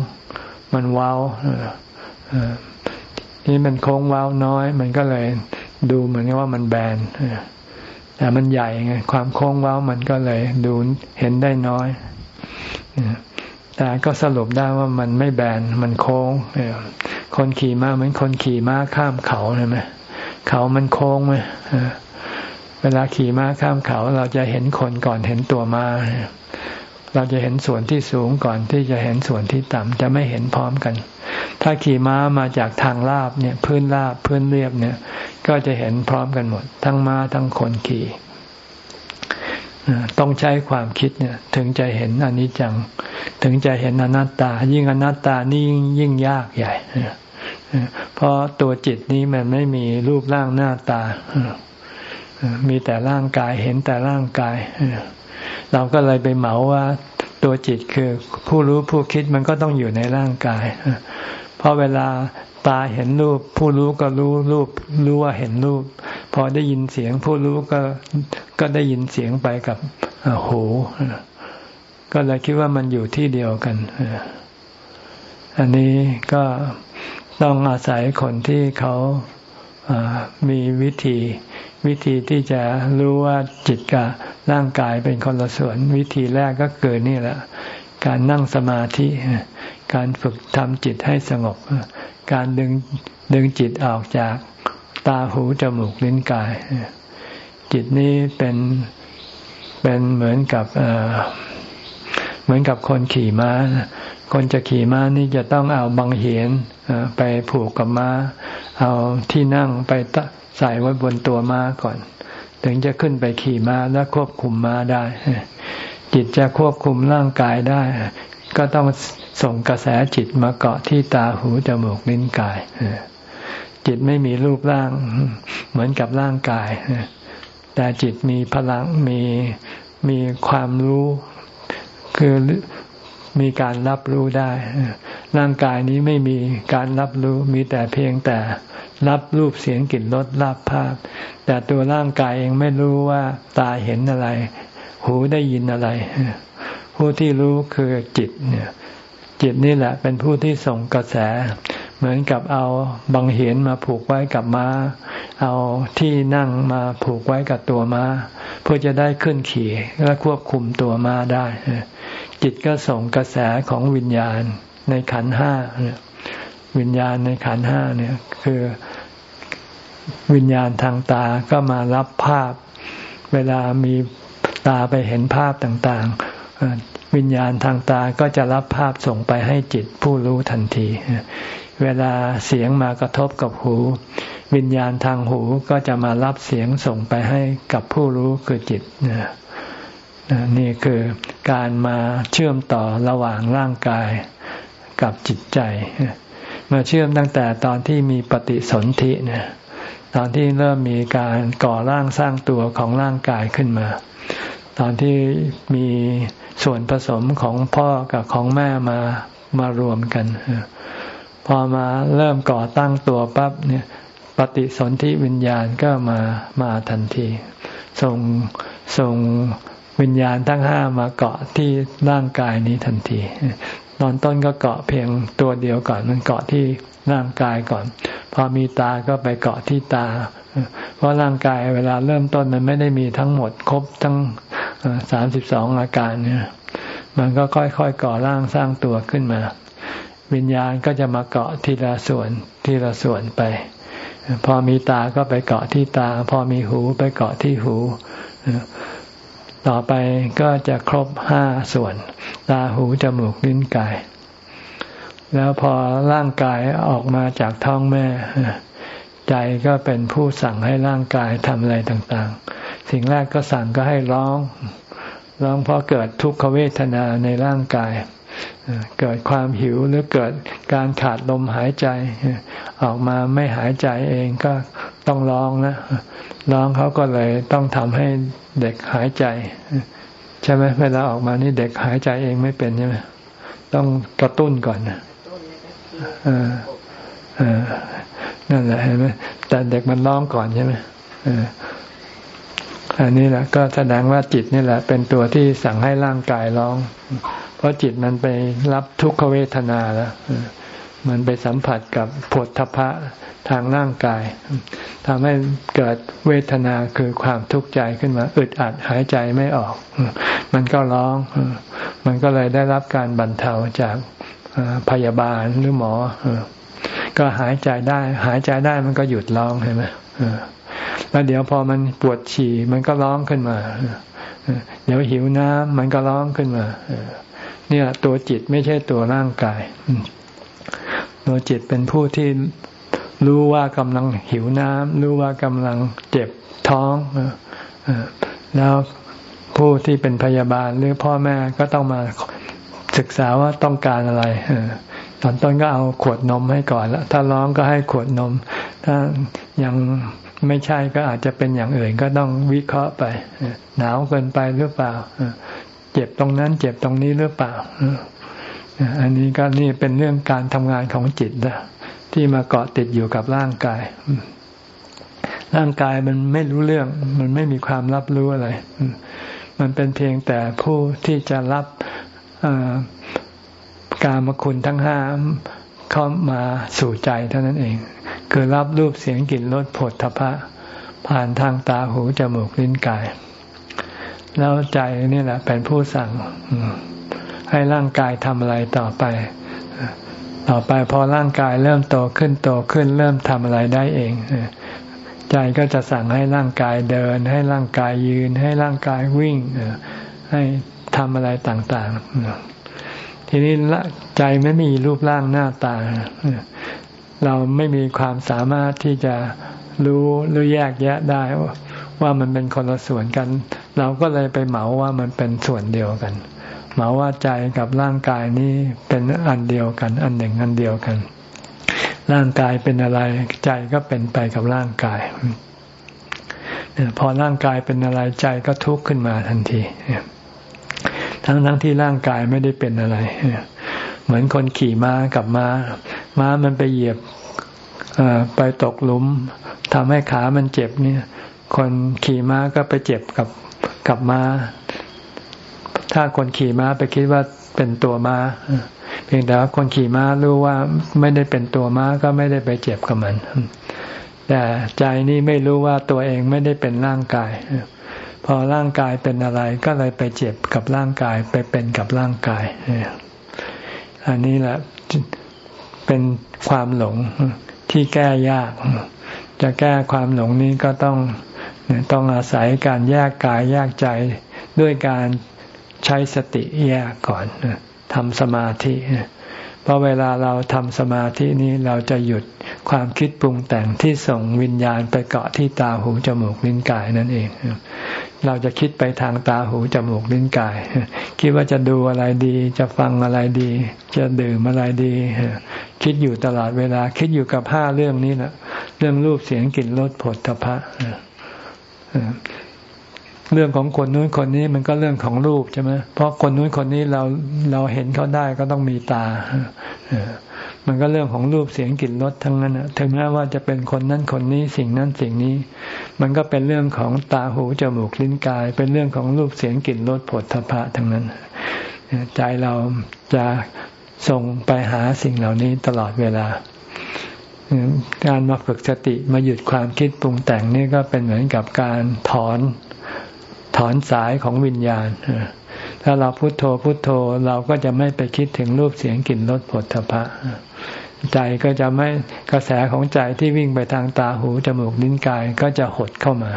มันเว้านี่มันโค้งเว้าน้อย มันก็เลยดูเหมือนกับว่ามันแบนแต่มันใหญ่ไงความโค้งเว้ามันก็เลย ดูเห็นได้น้อยแต่ก็สรุปได้ว่ามันไม่แบนมันโค้งคนขี่ม้าเหมือนคนขี่ม้าข้ามเขาใช่ไหม เขามันโค้งไหมเวลาขี่ม้าข้ามเขาเราจะเห็นคนก่อนเห็นตัวม้าเราจะเห็นส่วนที่สูงก่อนที่จะเห็นส่วนที่ต่ำจะไม่เห็นพร้อมกัน ถ้าขี่ม้ามาจากทางลาบเนี่ย พื้นลาบพื้นเรียบเนี่ย ก็จะเห็นพร้อมกันหมด ทั้งม้าทั้งคนขี่ต้องใช้ความคิดเนี่ย ถึงจะเห็นอนิจจัง ถึงจะเห็นอนัตตา ยิ่งอนัตตานี่ยิ่งยากใหญ่ เพราะตัวจิตนี้มันไม่มีรูปร่างหน้าตา มีแต่ร่างกายเห็นแต่ร่างกาย เราก็เลยไปเหมาว่าตัวจิตคือผู้รู้ผู้คิดมันก็ต้องอยู่ในร่างกาย เพราะเวลาตาเห็นรูป ผู้รู้ก็รู้รูปรู้ว่าเห็นรูป พอได้ยินเสียง ผู้รู้ก็ก็ได้ยินเสียงไปกับหูก็เลยคิดว่ามันอยู่ที่เดียวกันอันนี้ก็ ต้องอาศัยคนที่เขามีวิธีวิธีที่จะรู้ว่าจิตกับร่างกายเป็นคนละส่วน วิธีแรกก็เกิดนี่แหละ การนั่งสมาธิ การฝึกทำจิตให้สงบ การดึงดึงจิตออกจากตาหูจมูกลิ้นกาย จิตนี้เป็นเป็นเหมือนกับเหมือนกับคนขี่ม้า คนจะขี่ม้านี่จะต้องเอาบังเหียน ไปผูกกับม้า เอาที่นั่งไปใส่ไว้บนตัวม้าก่อน ถึงจะขึ้นไปขี่ม้าและควบคุมม้าได้ จิตจะควบคุมร่างกายได้ ก็ต้องส่งกระแสจิตมาเกาะที่ตาหูจมูกลิ้นกายจิตไม่มีรูปร่างเหมือนกับร่างกาย แต่จิตมีพลังมีมีความรู้ คือมีการรับรู้ได้ ร่างกายนี้ไม่มีการรับรู้มีแต่เพียงแต่รับรูปเสียงกลิ่นรสรับภาพ แต่ตัวร่างกายเองไม่รู้ว่าตาเห็นอะไร หูได้ยินอะไร ผู้ที่รู้คือจิตเนี่ยจิตนี่แหละเป็นผู้ที่ส่งกระแส เหมือนกับเอาบังเหียนมาผูกไว้กับม้า เอาที่นั่งมาผูกไว้กับตัวม้า เพื่อจะได้ขึ้นขี่และควบคุมตัวม้าได้ จิตก็ส่งกระแสของวิญญาณ ในขันห้าเนี่ยวิญญาณในขันห้าเนี่ย คือวิญญาณทางตาก็มารับภาพ เวลามีตาไปเห็นภาพต่างๆ วิญญาณทางตาก็จะรับภาพส่งไปให้จิตผู้รู้ทันที เวลาเสียงมากระทบกับหู วิญญาณทางหูก็จะมารับเสียงส่งไปให้กับผู้รู้คือจิตนี่คือการมาเชื่อมต่อระหว่างร่างกาย กับจิตใจมาเชื่อมตั้งแต่ตอนที่มีปฏิสนธิเนี่ยตอนที่เริ่มมีการก่อร่างสร้างตัวของร่างกายขึ้นมา ตอนที่มีส่วนผสมของพ่อกับของแม่มามารวมกันพอมาเริ่มก่อตั้งตัวปั๊บเนี่ย ปฏิสนธิวิญญาณก็มามาทันที ส่งส่งวิญญาณทั้งห้ามาเกาะที่ร่างกายนี้ทันที ตอนต้นก็เกาะเพียงตัวเดียวก่อน มันเกาะที่ร่างกายก่อน พอมีตาก็ไปเกาะที่ตา เพราะร่างกายเวลาเริ่มต้นมันไม่ได้มีทั้งหมดครบทั้งสามสิบสองอาการเนี่ยมันก็ค่อยๆก่อร่างสร้างตัวขึ้นมา วิญญาณก็จะมาเกาะทีละส่วนทีละส่วนไป พอมีตาก็ไปเกาะที่ตา พอมีหูไปเกาะที่หู ต่อไปก็จะครบห้าส่วน ตาหูจมูกลิ้นกาย แล้วพอร่างกายออกมาจากท้องแม่ ใจก็เป็นผู้สั่งให้ร่างกายทำอะไรต่างๆ สิ่งแรกก็สั่งก็ให้ร้อง ร้องเพราะเกิดทุกขเวทนาในร่างกาย เกิดความหิวหรือเกิดการขาดลมหายใจ ออกมาไม่หายใจเองก็ต้องร้องนะ ร้องเขาก็เลยต้องทำให้ เด็กหายใจ ใช่ไหมเวลาออกมานี่เด็กหายใจเองไม่เป็นใช่ไหมต้องกระตุ้นก่อนนะนั่นแหละเห็นไหมแต่เด็กมันร้องก่อนใช่ไหมอันนี้แหละก็แสดงว่าจิตนี่แหละ เป็นตัวที่สั่งให้ร่างกายร้อง เพราะจิตมันไปรับทุกขเวทนาแล้ว มันไปสัมผัสกับผลทพะทางร่างกายทำให้เกิดเวทนาคือความทุกข์ใจขึ้นมาอึดอัดหายใจไม่ออก มันก็ร้อง มันก็เลยได้รับการบรรเทาจากพยาบาลหรือหมอ ก็หายใจได้ หายใจได้มันก็หยุดร้องเห็นไหมแล้วเดี๋ยวพอมันปวดฉี่มันก็ร้องขึ้นมา เดี๋ยวหิวน้ำมันก็ร้องขึ้นมาเนี่ยตัวจิตไม่ใช่ตัวร่างกาย ตัวจิตเป็นผู้ที่รู้ว่ากำลังหิวน้ำรู้ว่ากำลังเจ็บท้องแล้วผู้ที่เป็นพยาบาลหรือพ่อแม่ก็ต้องมาศึกษาว่าต้องการอะไรตอนต้นก็เอาขวดนมให้ก่อนแล้วถ้าร้องก็ให้ขวดนม ถ้ายังไม่ใช่ก็อาจจะเป็นอย่างอื่นก็ต้องวิเคราะห์ไปหนาวเกินไปหรือเปล่าเจ็บตรงนั้นเจ็บตรงนี้หรือเปล่า อันนี้ก็นี่เป็นเรื่องการทำงานของจิตนะที่มาเกาะติดอยู่กับร่างกาย ร่างกายมันไม่รู้เรื่อง มันไม่มีความรับรู้อะไร มันเป็นเพียงแต่ผู้ที่จะรับการมคุณทั้งห้าเข้ามาสู่ใจเท่านั้นเอง คือรับรูปเสียงกลิ่นรสผลทพะ ผ่านทางตาหูจมูกลิ้นกาย แล้วใจนี่แหละเป็นผู้สั่ง ให้ร่างกายทำอะไรต่อไป ต่อไปพอร่างกายเริ่มโตขึ้นโตขึ้น เริ่มทำอะไรได้เองใจก็จะสั่งให้ร่างกายเดิน ให้ร่างกายยืน ให้ร่างกายวิ่งให้ทำอะไรต่างๆ ทีนี้ใจไม่มีรูปร่างหน้าตา เราไม่มีความสามารถที่จะรู้หรือแยกแยะได้ว่ามันเป็นคนละส่วนกัน เราก็เลยไปเหมาว่ามันเป็นส่วนเดียวกัน มาว่าใจกับร่างกายนี้เป็นอันเดียวกัน อันหนึ่งอันเดียวกัน ร่างกายเป็นอะไรใจก็เป็นไปกับร่างกายพอร่างกายเป็นอะไรใจก็ทุกข์ขึ้นมาทันทีทั้งทั้งที่ร่างกายไม่ได้เป็นอะไรเหมือนคนขี่ม้ากับม้า ม้ามันไปเหยียบไปตกหลุมทำให้ขามันเจ็บเนี่ย คนขี่ม้าก็ไปเจ็บกับกับม้า ถ้าคนขี่ม้าไปคิดว่าเป็นตัวม้า เพียงแต่ว่าคนขี่ม้ารู้ว่าไม่ได้เป็นตัวม้าก็ไม่ได้ไปเจ็บกับมัน แต่ใจนี่ไม่รู้ว่าตัวเองไม่ได้เป็นร่างกาย พอร่างกายเป็นอะไรก็เลยไปเจ็บกับร่างกายไปเป็นกับร่างกาย อันนี้แหละเป็นความหลงที่แก้ยาก จะแก้ความหลงนี้ก็ต้องต้องอาศัยการแยกกายแยกใจด้วยการ ใช้สติแยกก่อนทำสมาธิ เพราะเวลาเราทำสมาธินี้เราจะหยุดความคิดปรุงแต่งที่ส่งวิญญาณไปเกาะที่ตาหูจมูกลิ้นกายนั่นเอง เราจะคิดไปทางตาหูจมูกลิ้นกาย คิดว่าจะดูอะไรดี จะฟังอะไรดี จะดื่มอะไรดี คิดอยู่ตลอดเวลาคิดอยู่กับห้าเรื่องนี้แหละเรื่องรูปเสียงกลิ่นรสผลทพะ เรื่องของคนนู้นคนนี้มันก็เรื่องของรูปใช่ไหมเพราะคนนู้นคนนี้เราเราเห็นเขาได้ก็ต้องมีตา มันก็เรื่องของรูปเสียงกลิ่นรสทั้งนั้นถึงแม้ว่าจะเป็นคนนั้นคนนี้สิ่งนั้นสิ่งนี้ มันก็เป็นเรื่องของตาหูจมูกลิ้นกาย เป็นเรื่องของรูปเสียงกลิ่นรสผลทพะทั้งนั้น ใจเราจะส่งไปหาสิ่งเหล่านี้ตลอดเวลาการมาฝึกสติมาหยุดความคิดปรุงแต่งนี่ก็เป็นเหมือนกับการถอน ถอนสายของวิญญาณ ถ้าเราพุโทโธพุโทโธเราก็จะไม่ไปคิดถึงรูปเสียงกลิ่นรสผลทพะใจก็จะไม่กระแสของใจที่วิ่งไปทางตาหูจมูกลิ้นกายก็จะหดเข้ามา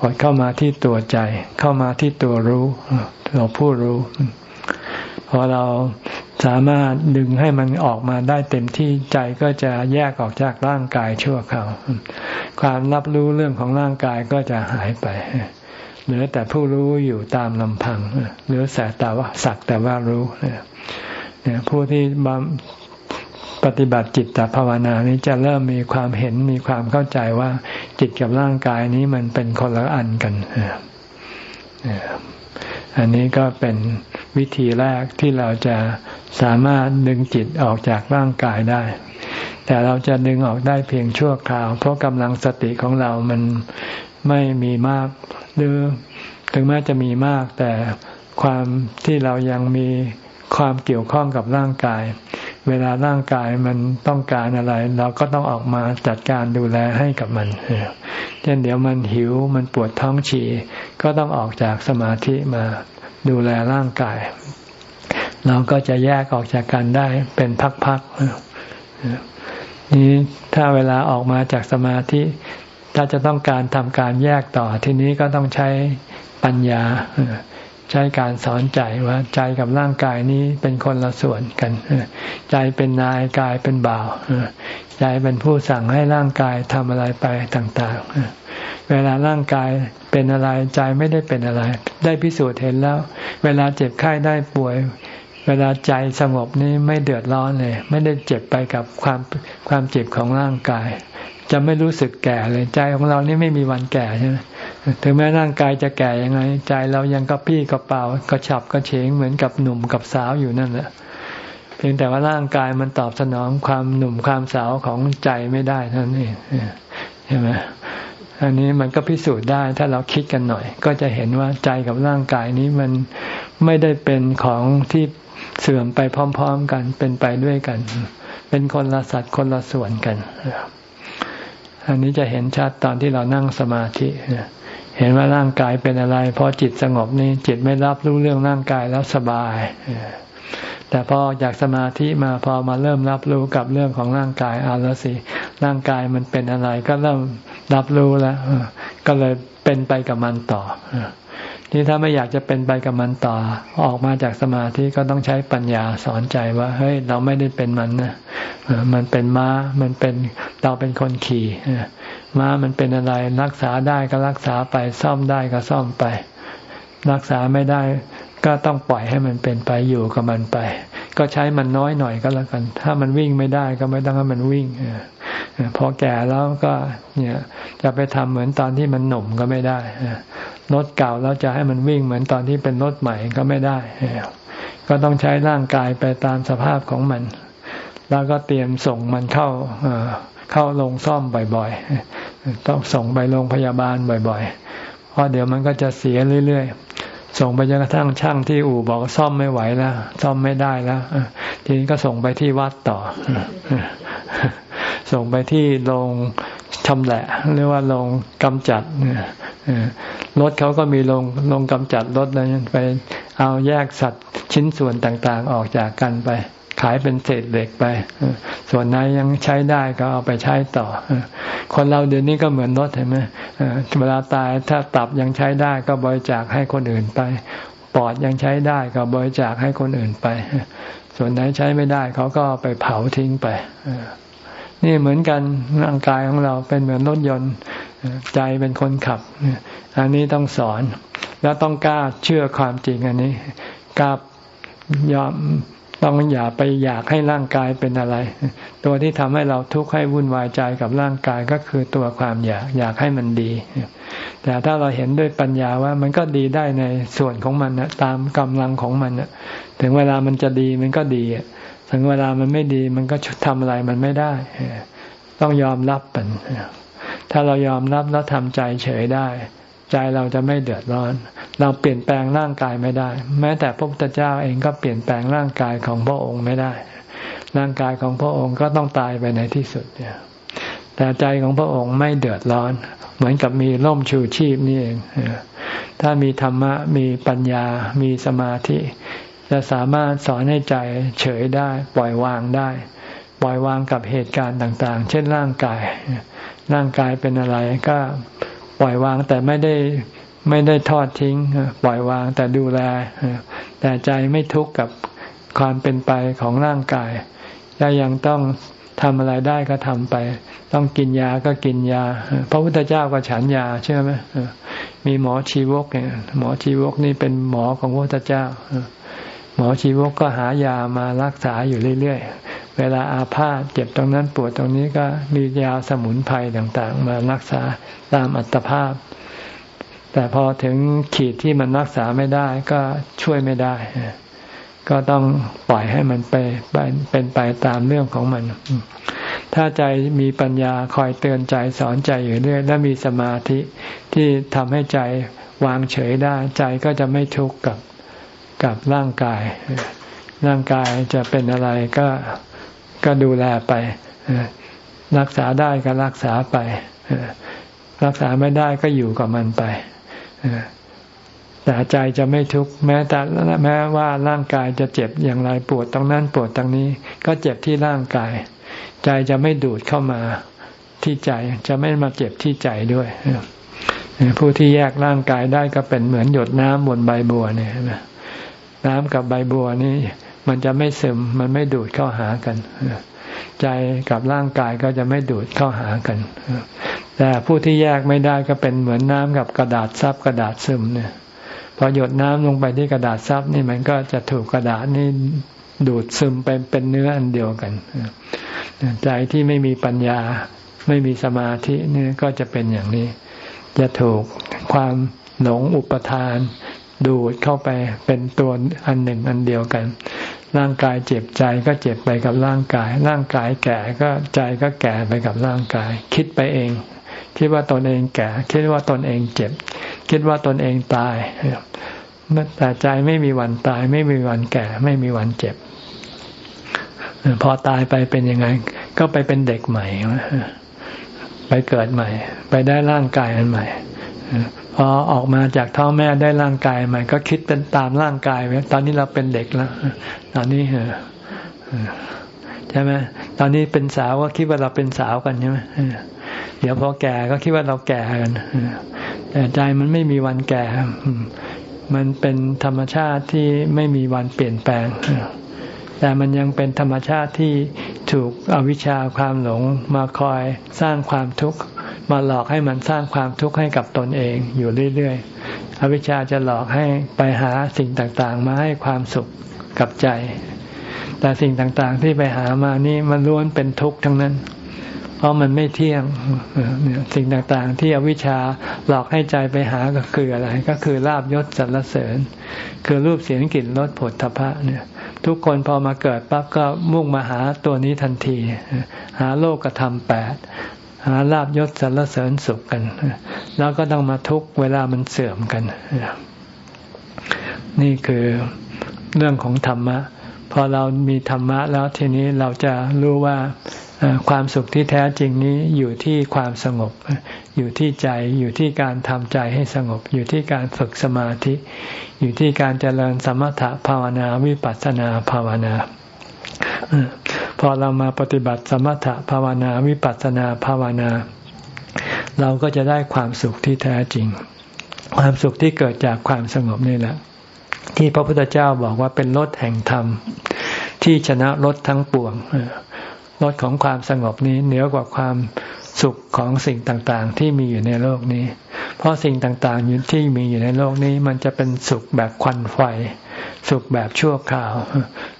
หดเข้ามาที่ตัวใจ เข้ามาที่ตัวรู้เราผู้รู้พอเราสามารถดึงให้มันออกมาได้เต็มที่ใจก็จะแยกออกจากร่างกายชั่วคราวความรับรู้เรื่องของร่างกายก็จะหายไป เหลือแต่ผู้รู้อยู่ตามลำพังเหลือแต่แต่ว่าสักแต่ว่ารู้เนี่ยผู้ที่ปฏิบัติจิตตภาวนานี้จะเริ่มมีความเห็นมีความเข้าใจว่าจิตกับร่างกายนี้มันเป็นคนละอันกันอันนี้ก็เป็นวิธีแรกที่เราจะสามารถดึงจิตออกจากร่างกายได้ แต่เราจะดึงออกได้เพียงชั่วคราว เพราะกำลังสติของเรามัน ไม่มีมาก หรือถึงแม้จะมีมาก แต่ความที่เรายังมีความเกี่ยวข้องกับร่างกาย เวลาร่างกายมันต้องการอะไร เราก็ต้องออกมาจัดการดูแลให้กับมันเช่นเดี๋ยวมันหิวมันปวดท้องฉี่ก็ต้องออกจากสมาธิมาดูแลร่างกาย เราก็จะแยกออกจากกันได้เป็นพักๆนี้ถ้าเวลาออกมาจากสมาธิ ถ้าจะต้องการทำการแยกต่อทีนี้ก็ต้องใช้ปัญญา ใช้การสอนใจว่าใจกับร่างกายนี้เป็นคนละส่วนกัน ใจเป็นนายกายเป็นบ่าวใจเป็นผู้สั่งให้ร่างกายทำอะไรไปต่างๆ เวลาร่างกายเป็นอะไรใจไม่ได้เป็นอะไร ได้พิสูจน์เห็นแล้ว เวลาเจ็บไข้ได้ป่วย เวลาใจสงบนี่ไม่เดือดร้อนเลย ไม่ได้เจ็บไปกับความความเจ็บของร่างกาย จะไม่รู้สึกแก่เลย ใจของเรานี่ไม่มีวันแก่ใช่ไหมถึงแม้ร่างกายจะแก่ยังไง ใจเรายังกระปี้กระเป๋ากระฉับกระเฉงเหมือนกับหนุ่มกับสาวอยู่นั่นแหละเพียงแต่ว่าร่างกายมันตอบสนองความหนุ่มความสาวของใจไม่ได้เท่านั้นเองใช่ไหมอันนี้มันก็พิสูจน์ได้ถ้าเราคิดกันหน่อย ก็จะเห็นว่าใจกับร่างกายนี้มันไม่ได้เป็นของที่เสื่อมไปพร้อม ๆ กันเป็นไปด้วยกัน เป็นคนละสัตว์คนละส่วนกัน อันนี้จะเห็นชัดตอนที่เรานั่งสมาธิเห็นว่าร่างกายเป็นอะไรพอจิตสงบนี่จิตไม่รับรู้เรื่องร่างกายแล้วสบาย แต่พอจากสมาธิมาพอมาเริ่มรับรู้กับเรื่องของร่างกายเอาแล้วสิร่างกายมันเป็นอะไรก็เริ่มรับรู้แล้วก็เลยเป็นไปกับมันต่อ ที่ถ้าไม่อยากจะเป็นไปกับมันต่อ ออกมาจากสมาธิก็ต้องใช้ปัญญาสอนใจว่า เฮ้ย เราไม่ได้เป็นมันนะมันเป็นม้า มันเป็นเราเป็นคนขี่ม้ามันเป็นอะไรรักษาได้ก็รักษาไปซ่อมได้ก็ซ่อมไป รักษาไม่ได้ ก็ต้องปล่อยให้มันเป็นไปอยู่กับมันไป ก็ใช้มันน้อยหน่อยก็แล้วกัน ถ้ามันวิ่งไม่ได้ก็ไม่ต้องให้มันวิ่งพอแก่แล้วก็เนี่ยจะไปทำเหมือนตอนที่มันหนุ่มก็ไม่ได้ รถเก่าแล้วจะให้มันวิ่งเหมือนตอนที่เป็นรถใหม่ก็ไม่ได้ ก็ต้องใช้ร่างกายไปตามสภาพของมัน แล้วก็เตรียมส่งมันเข้าเข้าโรงซ่อมบ่อยๆ ต้องส่งไปโรงพยาบาลบ่อยๆ เพราะเดี๋ยวมันก็จะเสียเรื่อยๆ ส่งไปจนกระทั่งช่างที่อู่บอกซ่อมไม่ไหวแล้ว ซ่อมไม่ได้แล้ว ทีนี้ก็ส่งไปที่วัดต่อ ส่งไปที่โรง ชำแหละเรียกว่าโรงกำจัดรถเขาก็มีโรงโรงกำจัดรถแล้วไปเอาแยกสัตว์ชิ้นส่วนต่างๆ ออกจากกันไป ขายเป็นเศษเหล็กไป ส่วนไหนยังใช้ได้ก็เอาไปใช้ต่อ คนเราเดี๋ยวนี้ก็เหมือนรถเห็นไหมเวลาตายถ้าตับยังใช้ได้ก็บริจาคให้คนอื่นไป ปอดยังใช้ได้ก็บริจาคให้คนอื่นไป ส่วนไหนใช้ไม่ได้เขาก็ไปเผาทิ้งไป นี่เหมือนกันร่างกายของเราเป็นเหมือนรถยนต์ใจเป็นคนขับ อันนี้ต้องสอน แล้วต้องกล้าเชื่อความจริงอันนี้กล้ายอมต้องอย่าไปอยากให้ร่างกายเป็นอะไร ตัวที่ทำให้เราทุกข์ให้วุ่นวายใจกับร่างกายก็คือตัวความอยากอยากให้มันดี แต่ถ้าเราเห็นด้วยปัญญาว่ามันก็ดีได้ในส่วนของมันนะตามกำลังของมันนะถึงเวลามันจะดีมันก็ดี ถึงเวลามันไม่ดี มันก็ทำอะไรมันไม่ได้ต้องยอมรับมันถ้าเรายอมรับแล้วทำใจเฉยได้ ใจเราจะไม่เดือดร้อน เราเปลี่ยนแปลงร่างกายไม่ได้ แม้แต่พระพุทธเจ้าเองก็เปลี่ยนแปลงร่างกายของพระองค์ไม่ได้ ร่างกายของพระองค์ก็ต้องตายไปในที่สุดเนี่ยแต่ใจของพระองค์ไม่เดือดร้อน เหมือนกับมีร่มชูชีพนี่เองถ้ามีธรรมะมีปัญญา มีสมาธิ จะสามารถสอนให้ใจเฉยได้ ปล่อยวางได้ ปล่อยวางกับเหตุการณ์ต่างๆ เช่นร่างกาย ร่างกายเป็นอะไรก็ปล่อยวางแต่ไม่ได้ไม่ได้ทอดทิ้ง ปล่อยวางแต่ดูแล แต่ใจไม่ทุกข์กับความเป็นไปของร่างกายถ้ายังต้องทำอะไรได้ก็ทำไป ต้องกินยาก็กินยา พระพุทธเจ้าก็ฉันยาเชื่อไหมมีหมอชีวกเนี่ยหมอชีวกนี่เป็นหมอของพระพุทธเจ้า หมอชีวกก็หายามารักษาอยู่เรื่อยๆ เวลาอาพาธเจ็บตรงนั้นปวดตรงนี้ก็มียาสมุนไพรต่างๆ มารักษาตามอัตภาพ แต่พอถึงขีดที่มันรักษาไม่ได้ก็ช่วยไม่ได้ ก็ต้องปล่อยให้มันไปเป็นไปตามเรื่องของมัน ถ้าใจมีปัญญาคอยเตือนใจสอนใจอยู่เรื่อยและมีสมาธิที่ทำให้ใจวางเฉยได้ใจก็จะไม่ทุกข์กับ กับร่างกาย ร่างกายจะเป็นอะไรก็ก็ดูแลไป รักษาได้ก็รักษาไป รักษาไม่ได้ก็อยู่กับมันไปแต่ใจจะไม่ทุกข์แม้แต่แม้ว่าร่างกายจะเจ็บอย่างไรปวดตรงนั้นปวดตรงนี้ ก็เจ็บที่ร่างกาย ใจจะไม่ดูดเข้ามาที่ใจจะไม่มาเจ็บที่ใจด้วยผู้ที่แยกร่างกายได้ก็เป็นเหมือนหยดน้ำบนใบบัวเนี่ย น้ำกับใบบัวนี่มันจะไม่ซึมมันไม่ดูดเข้าหากันใจกับร่างกายก็จะไม่ดูดเข้าหากัน แต่ผู้ที่แยกไม่ได้ก็เป็นเหมือนน้ำกับกระดาษซับกระดาษซึมเนี่ยพอหยดน้ำลงไปที่กระดาษซับนี่มันก็จะถูกกระดาษนี่ดูดซึมไปเป็นเนื้ออันเดียวกัน ใจที่ไม่มีปัญญาไม่มีสมาธินี่ก็จะเป็นอย่างนี้ จะถูกความหลงอุปทาน ดูดเข้าไปเป็นตัวอันหนึ่งอันเดียวกัน ร่างกายเจ็บใจก็เจ็บไปกับร่างกาย ร่างกายแก่ก็ใจก็แก่ไปกับร่างกาย คิดไปเอง คิดว่าตนเองแก่ คิดว่าตนเองเจ็บ คิดว่าตนเองตายแต่ใจไม่มีวันตาย ไม่มีวันแก่ ไม่มีวันเจ็บ พอตายไปเป็นยังไง ก็ไปเป็นเด็กใหม่ไปเกิดใหม่ ไปได้ร่างกายอันใหม่ พอออกมาจากท้องแม่ได้ร่างกายใหม่ก็คิดเป็นตามร่างกายไปตอนนี้เราเป็นเด็กแล้วตอนนี้ใช่ไหมตอนนี้เป็นสาวก็คิดว่าเราเป็นสาวกันใช่ไหมเดี๋ยวพอแก่ก็คิดว่าเราแก่กันแต่ใจมันไม่มีวันแก่ มันเป็นธรรมชาติที่ไม่มีวันเปลี่ยนแปลง แต่มันยังเป็นธรรมชาติที่ถูกอวิชชาความหลงมาคอยสร้างความทุกข์ มาหลอกให้มันสร้างความทุกข์ให้กับตนเองอยู่เรื่อยๆ อวิชชาจะหลอกให้ไปหาสิ่งต่างๆ มาให้ความสุขกับใจ แต่สิ่งต่างๆที่ไปหามานี่มันล้วนเป็นทุกข์ทั้งนั้น เพราะมันไม่เที่ยง สิ่งต่างๆ ที่อวิชชาหลอกให้ใจไปหาก็คืออะไร ก็คือลาบยศสรรเสริญ คือรูปเสียงกลิ่นรสผลทพะเนี่ยทุกคนพอมาเกิดปั๊บก็มุ่งมาหาตัวนี้ทันที หาโลกธรรมแปด หาลาบยศสรรเสริญสุขกัน แล้วก็ต้องมาทุกเวลามันเสื่อมกัน นี่คือเรื่องของธรรมะ พอเรามีธรรมะแล้วทีนี้เราจะรู้ว่าความสุขที่แท้จริงนี้อยู่ที่ความสงบ อยู่ที่ใจอยู่ที่การทำใจให้สงบ อยู่ที่การฝึกสมาธิ อยู่ที่การเจริญสมถะภาวนาวิปัสสนาภาวนา พอเรามาปฏิบัติสมถะภาวนาวิปัสสนาภาวนา เราก็จะได้ความสุขที่แท้จริง ความสุขที่เกิดจากความสงบนี่แหละ ที่พระพุทธเจ้าบอกว่าเป็นรถแห่งธรรม ที่ชนะรถทั้งปวงรสของความสงบนี้เหนือกว่าความสุขของสิ่งต่างๆ ที่มีอยู่ในโลกนี้ เพราะสิ่งต่างๆที่มีอยู่ในโลกนี้ มันจะเป็นสุขแบบควันไฟ สุขแบบชั่วคราว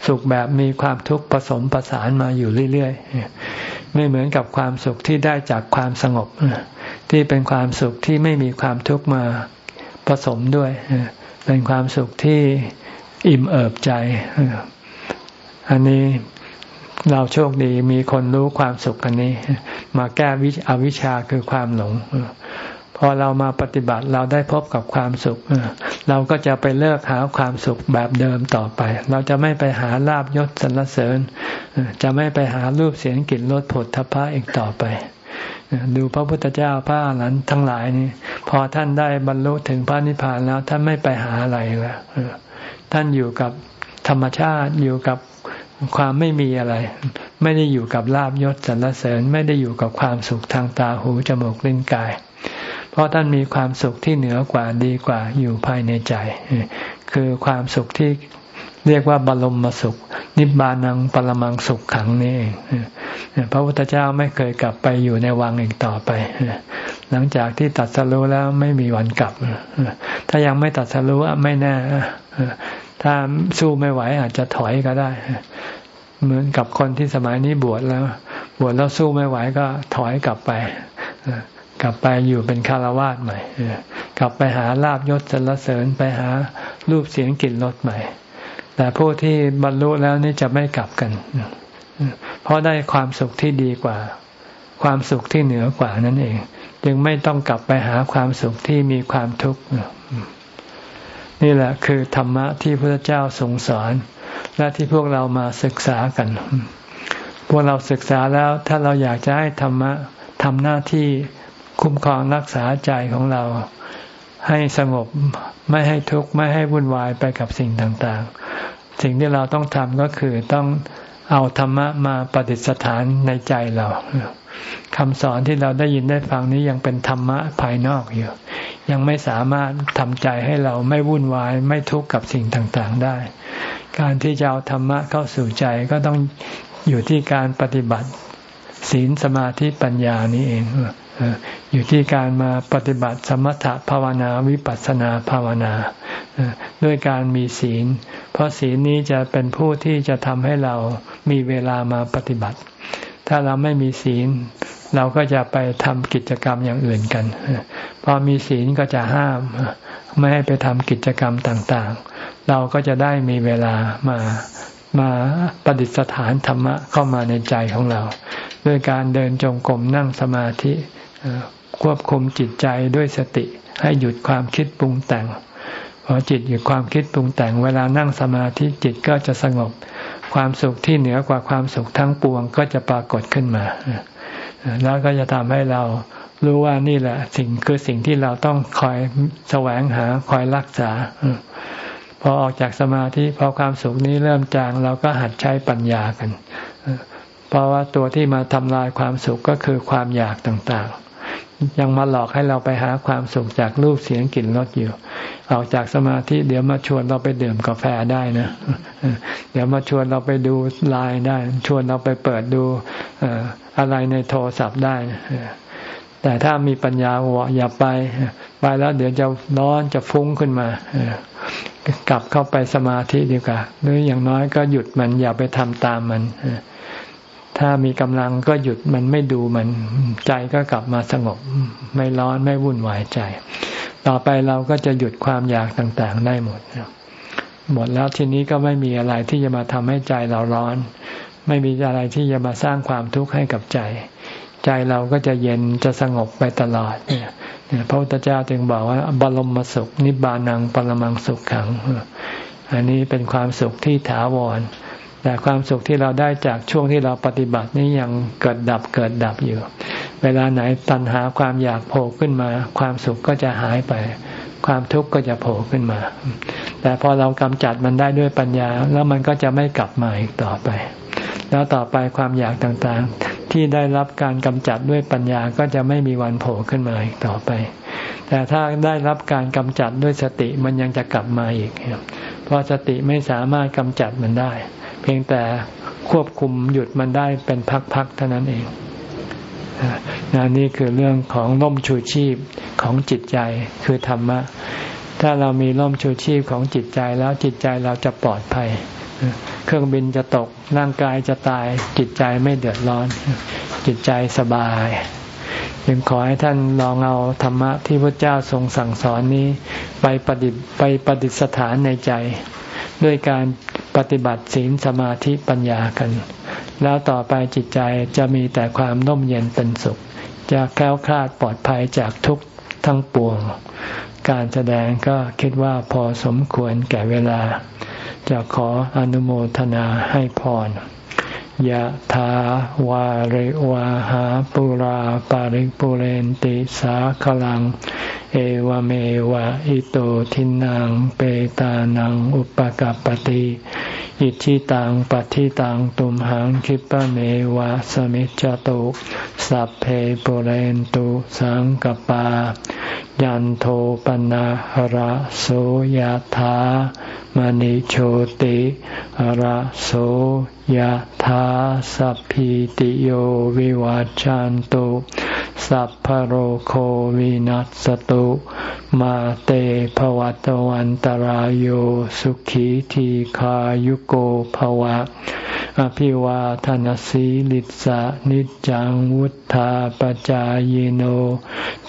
สุขแบบมีความทุกข์ผสมประสานมาอยู่เรื่อยๆไม่เหมือนกับความสุขที่ได้จากความสงบ ที่เป็นความสุขที่ไม่มีความทุกข์มาผสมด้วย เป็นความสุขที่อิ่มเอิบใจ อันนี้เราโชคดีมีคนรู้ความสุขกันนี้ มาแก้วิอวิชชาคือความหลง พอเรามาปฏิบัติเราได้พบกับความสุข เราก็จะไปเลิกหาความสุขแบบเดิมต่อไป เราจะไม่ไปหาลาบยศสรรเสริญ จะไม่ไปหารูปเสียงกลิ่นรสผลทพะอีกต่อไป ดูพระพุทธเจ้าพระอรหันต์ทั้งหลายนี่พอท่านได้บรรลุถึงพระนิพพานแล้วท่านไม่ไปหาอะไรแล้วท่านอยู่กับธรรมชาติอยู่กับความไม่มีอะไร ไม่ได้อยู่กับลาบยศสรรเสริญ ไม่ได้อยู่กับความสุขทางตาหูจมูกลิ้นกาย เพราะท่านมีความสุขที่เหนือกว่าดีกว่าอยู่ภายในใจ คือความสุขที่เรียกว่าบรมมสุข นิบานังปรมังสุขขังนี่เองพระพุทธเจ้าไม่เคยกลับไปอยู่ในวังอีกต่อไป หลังจากที่ตัดสรู้แล้วไม่มีวันกลับ ถ้ายังไม่ตัดสรู้ไม่แน่ถ้าสู้ไม่ไหวอาจจะถอยก็ได้ เหมือนกับคนที่สมัยนี้บวชแล้ว บวชแล้วสู้ไม่ไหวก็ถอยกลับไป ลับไปอยู่เป็นคารวาสใหม่กลับไปหาลาบยศสรรเสริญไปหารูปเสียงกลิ่นรสใหม่ แต่ผู้ที่บรรลุแล้วนี่จะไม่กลับกัน เพราะได้ความสุขที่ดีกว่า ความสุขที่เหนือกว่านั่นเอง จึงไม่ต้องกลับไปหาความสุขที่มีความทุกข์นี่แหละคือธรรมะที่พระเจ้าทรงสอน และที่พวกเรามาศึกษากัน พวกเราศึกษาแล้วถ้าเราอยากจะให้ธรรมะทำหน้าที่ คุ้มครองรักษาใจของเรา ให้สงบไม่ให้ทุกข์ไม่ให้วุ่นวายไปกับสิ่งต่างๆ สิ่งที่เราต้องทำก็คือต้องเอาธรรมะมาปฏิสถานในใจเราคำสอนที่เราได้ยินได้ฟังนี้ยังเป็นธรรมะภายนอกอยู่ ยังไม่สามารถทำใจให้เราไม่วุ่นวายไม่ทุกข์กับสิ่งต่างๆได้ การที่จะเอาธรรมะเข้าสู่ใจก็ต้องอยู่ที่การปฏิบัติ ศีลสมาธิปัญญานี้เอง อยู่ที่การมาปฏิบัติสมถะภาวนาวิปัสสนาภาวนา ด้วยการมีศีล เพราะศีลนี้จะเป็นผู้ที่จะทำให้เรามีเวลามาปฏิบัติ ถ้าเราไม่มีศีล เราก็จะไปทำกิจกรรมอย่างอื่นกัน พอมีศีลก็จะห้าม ไม่ให้ไปทำกิจกรรมต่างๆ เราก็จะได้มีเวลามามาประดิษฐานธรรมะเข้ามาในใจของเรา ด้วยการเดินจงกรมนั่งสมาธิ ควบคุมจิตใจด้วยสติให้หยุดความคิดปรุงแต่งพอจิตหยุดความคิดปรุงแต่งเวลานั่งสมาธิจิตก็จะสงบ ความสุขที่เหนือกว่าความสุขทั้งปวงก็จะปรากฏขึ้นมา แล้วก็จะทำให้เรารู้ว่านี่แหละ สิ่งคือสิ่งที่เราต้องคอยแสวงหาคอยรักษาพอออกจากสมาธิพอความสุขนี้เริ่มจางเราก็หัดใช้ปัญญากัน เพราะว่าตัวที่มาทำลายความสุขก็คือความอยากต่างๆ ยังมาหลอกให้เราไปหาความสุขจากรูปเสียงกลิ่นรสอยู่ ออกจากสมาธิเดี๋ยวมาชวนเราไปดื่มกาแฟได้นะเดี๋ยวมาชวนเราไปดูไลน์ได้ ชวนเราไปเปิดดูอะไรในโทรศัพท์ได้ แต่ถ้ามีปัญญาว่าอย่าไป ไปแล้วเดี๋ยวจะร้อนจะฟุ้งขึ้นมากลับเข้าไปสมาธิดีกว่าหรืออย่างน้อยก็หยุดมันอย่าไปทำตามมัน ถ้ามีกำลังก็หยุดมันไม่ดูมันใจก็กลับมาสงบ ไม่ร้อนไม่วุ่นวายใจ ต่อไปเราก็จะหยุดความอยากต่างๆได้หมด หมดแล้วทีนี้ก็ไม่มีอะไรที่จะมาทำให้ใจเราร้อน ไม่มีอะไรที่จะมาสร้างความทุกข์ให้กับใจ ใจเราก็จะเย็นจะสงบไปตลอดเนี่ยพระพุทธเจ้าจึงบอกว่าบรมสุข นิบานังปรมังสุขขัง อันนี้เป็นความสุขที่ถาวร แต่ความสุขที่เราได้จากช่วงที่เราปฏิบัตินี้ยังเกิดดับเกิดดับอยู่ เวลาไหนตัณหาความอยากโผล่ขึ้นมา ความสุขก็จะหายไป ความทุกข์ก็จะโผล่ขึ้นมา แต่พอเรากำจัดมันได้ด้วยปัญญา แล้วมันก็จะไม่กลับมาอีกต่อไป แล้วต่อไปความอยากต่างๆ ที่ได้รับการกำจัดด้วยปัญญาก็จะไม่มีวันโผล่ขึ้นมาอีกต่อไป แต่ถ้าได้รับการกำจัดด้วยสติมันยังจะกลับมาอีกเพราะสติไม่สามารถกำจัดมันได้ พียงแต่ควบคุมหยุดมันได้เป็นพักๆเท่านั้นเองนนี่คือเรื่องของล่มชูชีพของจิตใจคือธรรมะ ถ้าเรามีล่มชูชีพของจิตใจแล้วจิตใจเราจะปลอดภัย เครื่องบินจะตกร่างกายจะตาย จิตใจไม่เดือดร้อน จิตใจสบายยังขอให้ท่านลองเอาธรรมะที่พระเจ้าทรงสั่งสอนนี้ ไปปฏิษฐ์ไปปฏิสถานในใจ ด้วยการ ปฏิบัติศีลสมาธิปัญญากัน แล้วต่อไปจิตใจจะมีแต่ความน่มเย็นเป็นสุข จะแก้วคลาดปลอดภัยจากทุกทั้งปวง การแสดงก็คิดว่าพอสมควรแก่เวลา จะขออนุโมทนาให้พรยะถาวาริวาหาปุราปาริปุเรนติสาขลัง เอวเมวะอิโตทินังเปตานังอุปกัปติ อิชิตังปฏิตังตุมหังคิปะเมวะสมิจจตุสัพเพปุเรนตุสังกปา ยันโทปนะหระโสยธามณิโชติระโสยธาสัพพิติโยวิวัจจันตุ สัพพโรโควินัสตุ มาเตภวัตวันตารโยสุขีทีขายุโกภวะ อภิวาทานสีลิสะนิจังวุธาปจายโน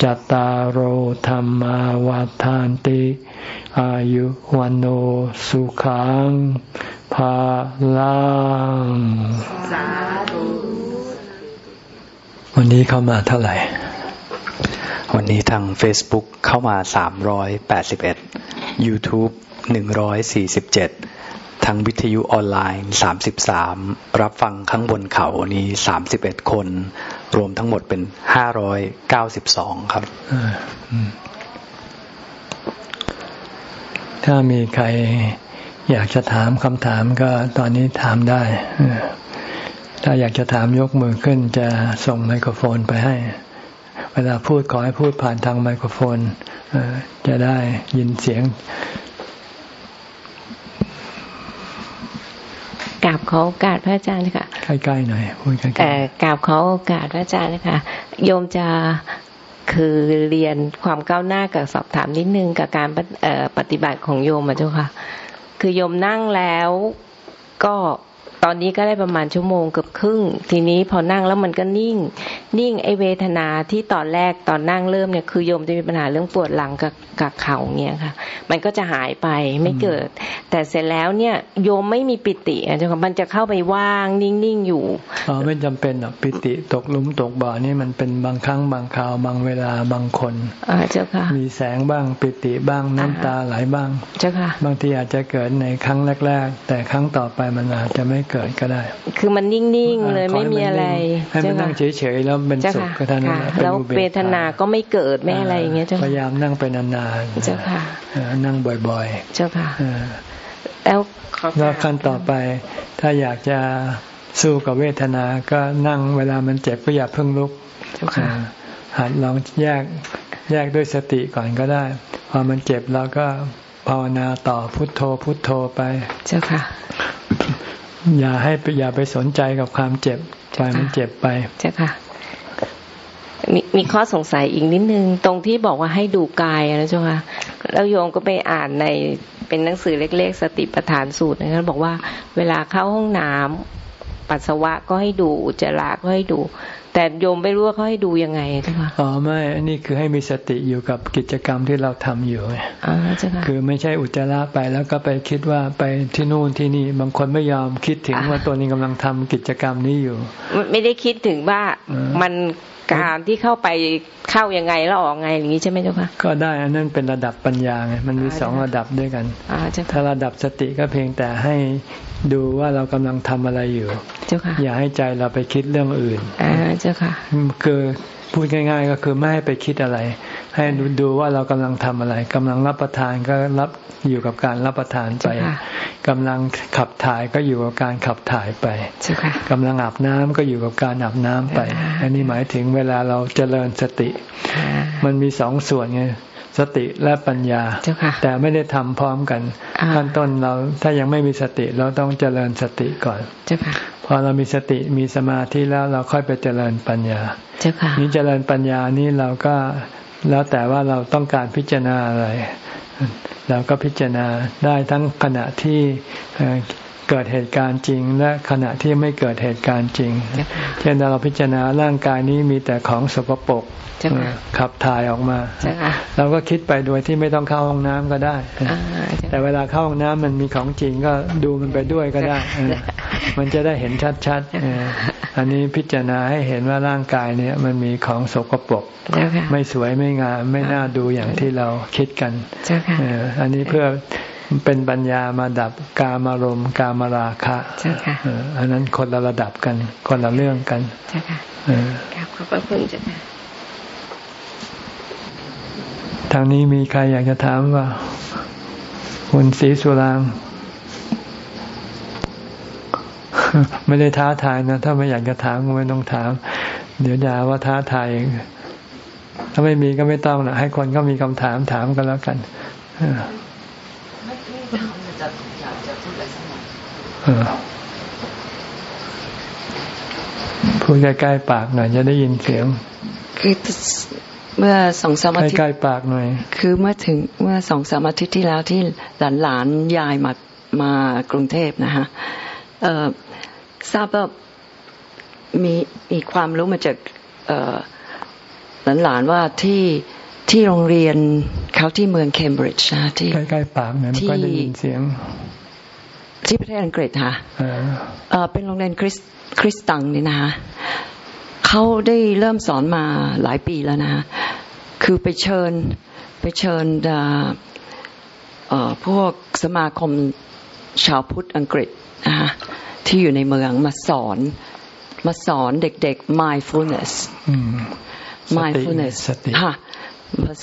จตารโหธรรมาวาทานติ อายุวันโอสุขังภาลัง วันนี้เข้ามาเท่าไหร่ วันนี้ทาง Facebook เข้ามา 381 YouTube 147 ทางวิทยุออนไลน์ 33 รับฟังข้างบนเขานี้ 31 คน รวมทั้งหมดเป็น 592 ครับ ถ้ามีใครอยากจะถามคำถามก็ตอนนี้ถามได้ ถ้าอยากจะถามยกมือขึ้นจะส่งไมโครโฟนไปให้ เวลาพูดขอให้พูดผ่านทางไมโครโฟนจะได้ยินเสียงกราบขอโอกาสพระอาจารย์ค่ะใกล้ๆหน่อยพูดใกล้ๆกราบขอโอกาสอาจารย์นะคะโยมจะคือเรียนความก้าวหน้ากับสอบถามนิดนึงกับการปฏิบัติของโยมมาเจ้าค่ะ คือโยมนั่งแล้วก็ ตอนนี้ก็ได้ประมาณชั่วโมงเกือบครึ่ง ทีนี้พอนั่งแล้วมันก็นิ่ง นิ่งไอเวทนาที่ตอนแรกตอนนั่งเริ่มเนี่ยคือโยมจะมีปัญหาเรื่องปวดหลังกับ กับเข่าเนี่ยค่ะ มันก็จะหายไปไม่เกิด แต่เสร็จแล้วเนี่ยโยมไม่มีปิติอะจ้ะมันจะเข้าไปว่างนิ่งๆอยู่อ๋อไม่จำเป็นหรอกปิติตกลุมตกบ่อนี่มันเป็นบางครั้งบางคราวบางเวลาบางคนอ่าเจ้าค่ะ มีแสงบ้างปิติบ้างน้ำตาไหลบ้าง เจ้าค่ะ บางทีอาจจะเกิดในครั้งแรก ๆ แต่ครั้งต่อไปมันอาจจะไม่เกิดก็ได้ คือมันนิ่งๆเลยไม่มีอะไรให้มันนั่งเฉยๆแล้วเป็นสุขก็ท่านแล้วเวทนาก็ไม่เกิดไม่อะไรอย่างเงี้ยเจ้าพยายามนั่งไปนานๆเจ้าค่ะนั่งบ่อยๆ เจ้าค่ะแล้วแล้วขั้นต่อไป ถ้าอยากจะสู้กับเวทนา ก็นั่งเวลามันเจ็บก็อย่าเพิ่งลุกหัดลองแยกแยกด้วยสติก่อนก็ได้ พอมันเจ็บเราก็ภาวนาต่อพุทโธพุทโธไป เจ้าค่ะ อย่าให้อย่าไปสนใจกับความเจ็บใจมันเจ็บไปใช่ค่ะ มีมีข้อสงสัยอีกนิดนึง ตรงที่บอกว่าให้ดูกายนะเจ้าค่ะแล้วโยมก็ไปอ่านในเป็นหนังสือเล็กๆ สติปัฏฐานสูตรนะครับบอกว่าเวลาเข้าห้องน้ำปัสสาวะก็ให้ดูอุจจาระก็ให้ดู แต่โยมไม่รู้ว่าเขาให้ดูยังไงใช่ไหมอ๋อไม่อันนี้คือให้มีสติอยู่กับกิจกรรมที่เราทำอยู่อ๋อใช่ค่ะคือไม่ใช่อุจจาระไปแล้วก็ไปคิดว่าไปที่นู่นที่นี่บางคนไม่ยอมคิดถึงว่าตัวนี้กำลังทำกิจกรรมนี้อยู่ ไม่ได้คิดถึงว่ามัน การที่เข้าไปเข้ายังไงแล้วออกไงอย่างนี้ใช่ไหมเจ้าค่ะก็ได้อันนั้นเป็นระดับปัญญาไงมันมีสองระดับด้วยกันถ้าระดับสติก็เพียงแต่ให้ดูว่าเรากำลังทำอะไรอยู่ เจ้าค่ะ อย่าให้ใจเราไปคิดเรื่องอื่นอ่าเจ้าค่ะ คือพูดง่าย ๆ ก็คือไม่ให้ไปคิดอะไร ให้ดูดูว่าเรากำลังทำอะไรกำลังรับประทานก็รับอยู่กับการรับประทานไปกำลังขับถ่ายก็อยู่กับการขับถ่ายไปกำลังอาบน้ำก็อยู่กับการอาบน้ำไป อันนี้หมายถึงเวลาเราเจริญสติ มันมีสองส่วนไงสติและปัญญา แต่ไม่ได้ทำพร้อมกันขั้นต้นเราถ้ายังไม่มีสติเราต้องเจริญสติก่อนพอเรามีสติมีสมาธิแล้วเราค่อยไปเจริญปัญญานี้เจริญปัญญานี้เราก็ แล้วแต่ว่าเราต้องการพิจารณาอะไรเราก็พิจารณาได้ทั้งขณะที่ เกิดเหตุการณ์จริง และขณะที่ไม่เกิดเหตุการณ์จริง เช่นเราพิจารณาร่างกายนี้มีแต่ของสกปรกขับถ่ายออกมาเราก็คิดไปโดยที่ไม่ต้องเข้าห้องน้ำก็ได้ แต่เวลาเข้าห้องน้ำมันมีของจริงก็ดูมันไปด้วยก็ได้ มันจะได้เห็นชัดๆอันนี้พิจารณาให้เห็นว่าร่างกายเนี่ยมันมีของสกปรกไม่สวยไม่งามไม่น่าดูอย่างที่เราคิดกันอันนี้เพื่อ เป็นปัญญามาดับกามารมกามราคะอันนั้นคนละระดับกัน คนละเรื่องกันใช่ค่ะขอบพระคุณจ้ะทางนี้มีใครอยากจะถามว่าคุณศรีสุรางไม่ได้ท้าทายนะ ถ้าไม่อยากจะถามก็ไม่ต้องถาม เดี๋ยวจะว่าท้าทายถ้าไม่มีก็ไม่ต้องนะให้คนก็มีคำถามถามกันแล้วกัน พูดใกล้ๆปากหน่อยจะได้ยินเสียง คือเมื่อสองสามอาทิตย์ใกล้ปากหน่อย คือเมื่อถึงเมื่อสองสามอาทิตย์ที่แล้วที่หลานหลานยายมามากรุงเทพนะฮะทราบว่ามีมีความรู้มาจากหลานหลานว่าที่ที่โรงเรียน เขาที่เมืองเคมบริดจ์นะที่ใกล้ๆปากเนี่ยไม่ค่อยได้ยินเสียง ที่ประเทศอังกฤษค่ะเป็นโรงเรียนคริสคริสตังนี่นะคะเขาได้เริ่มสอนมาหลายปีแล้วนะคือไปเชิญไปเชิญพวกสมาคมชาวพุทธอังกฤษนะที่อยู่ในเมืองมาสอนมาสอนเด็กๆ mindfulness mindfulness ค่ะ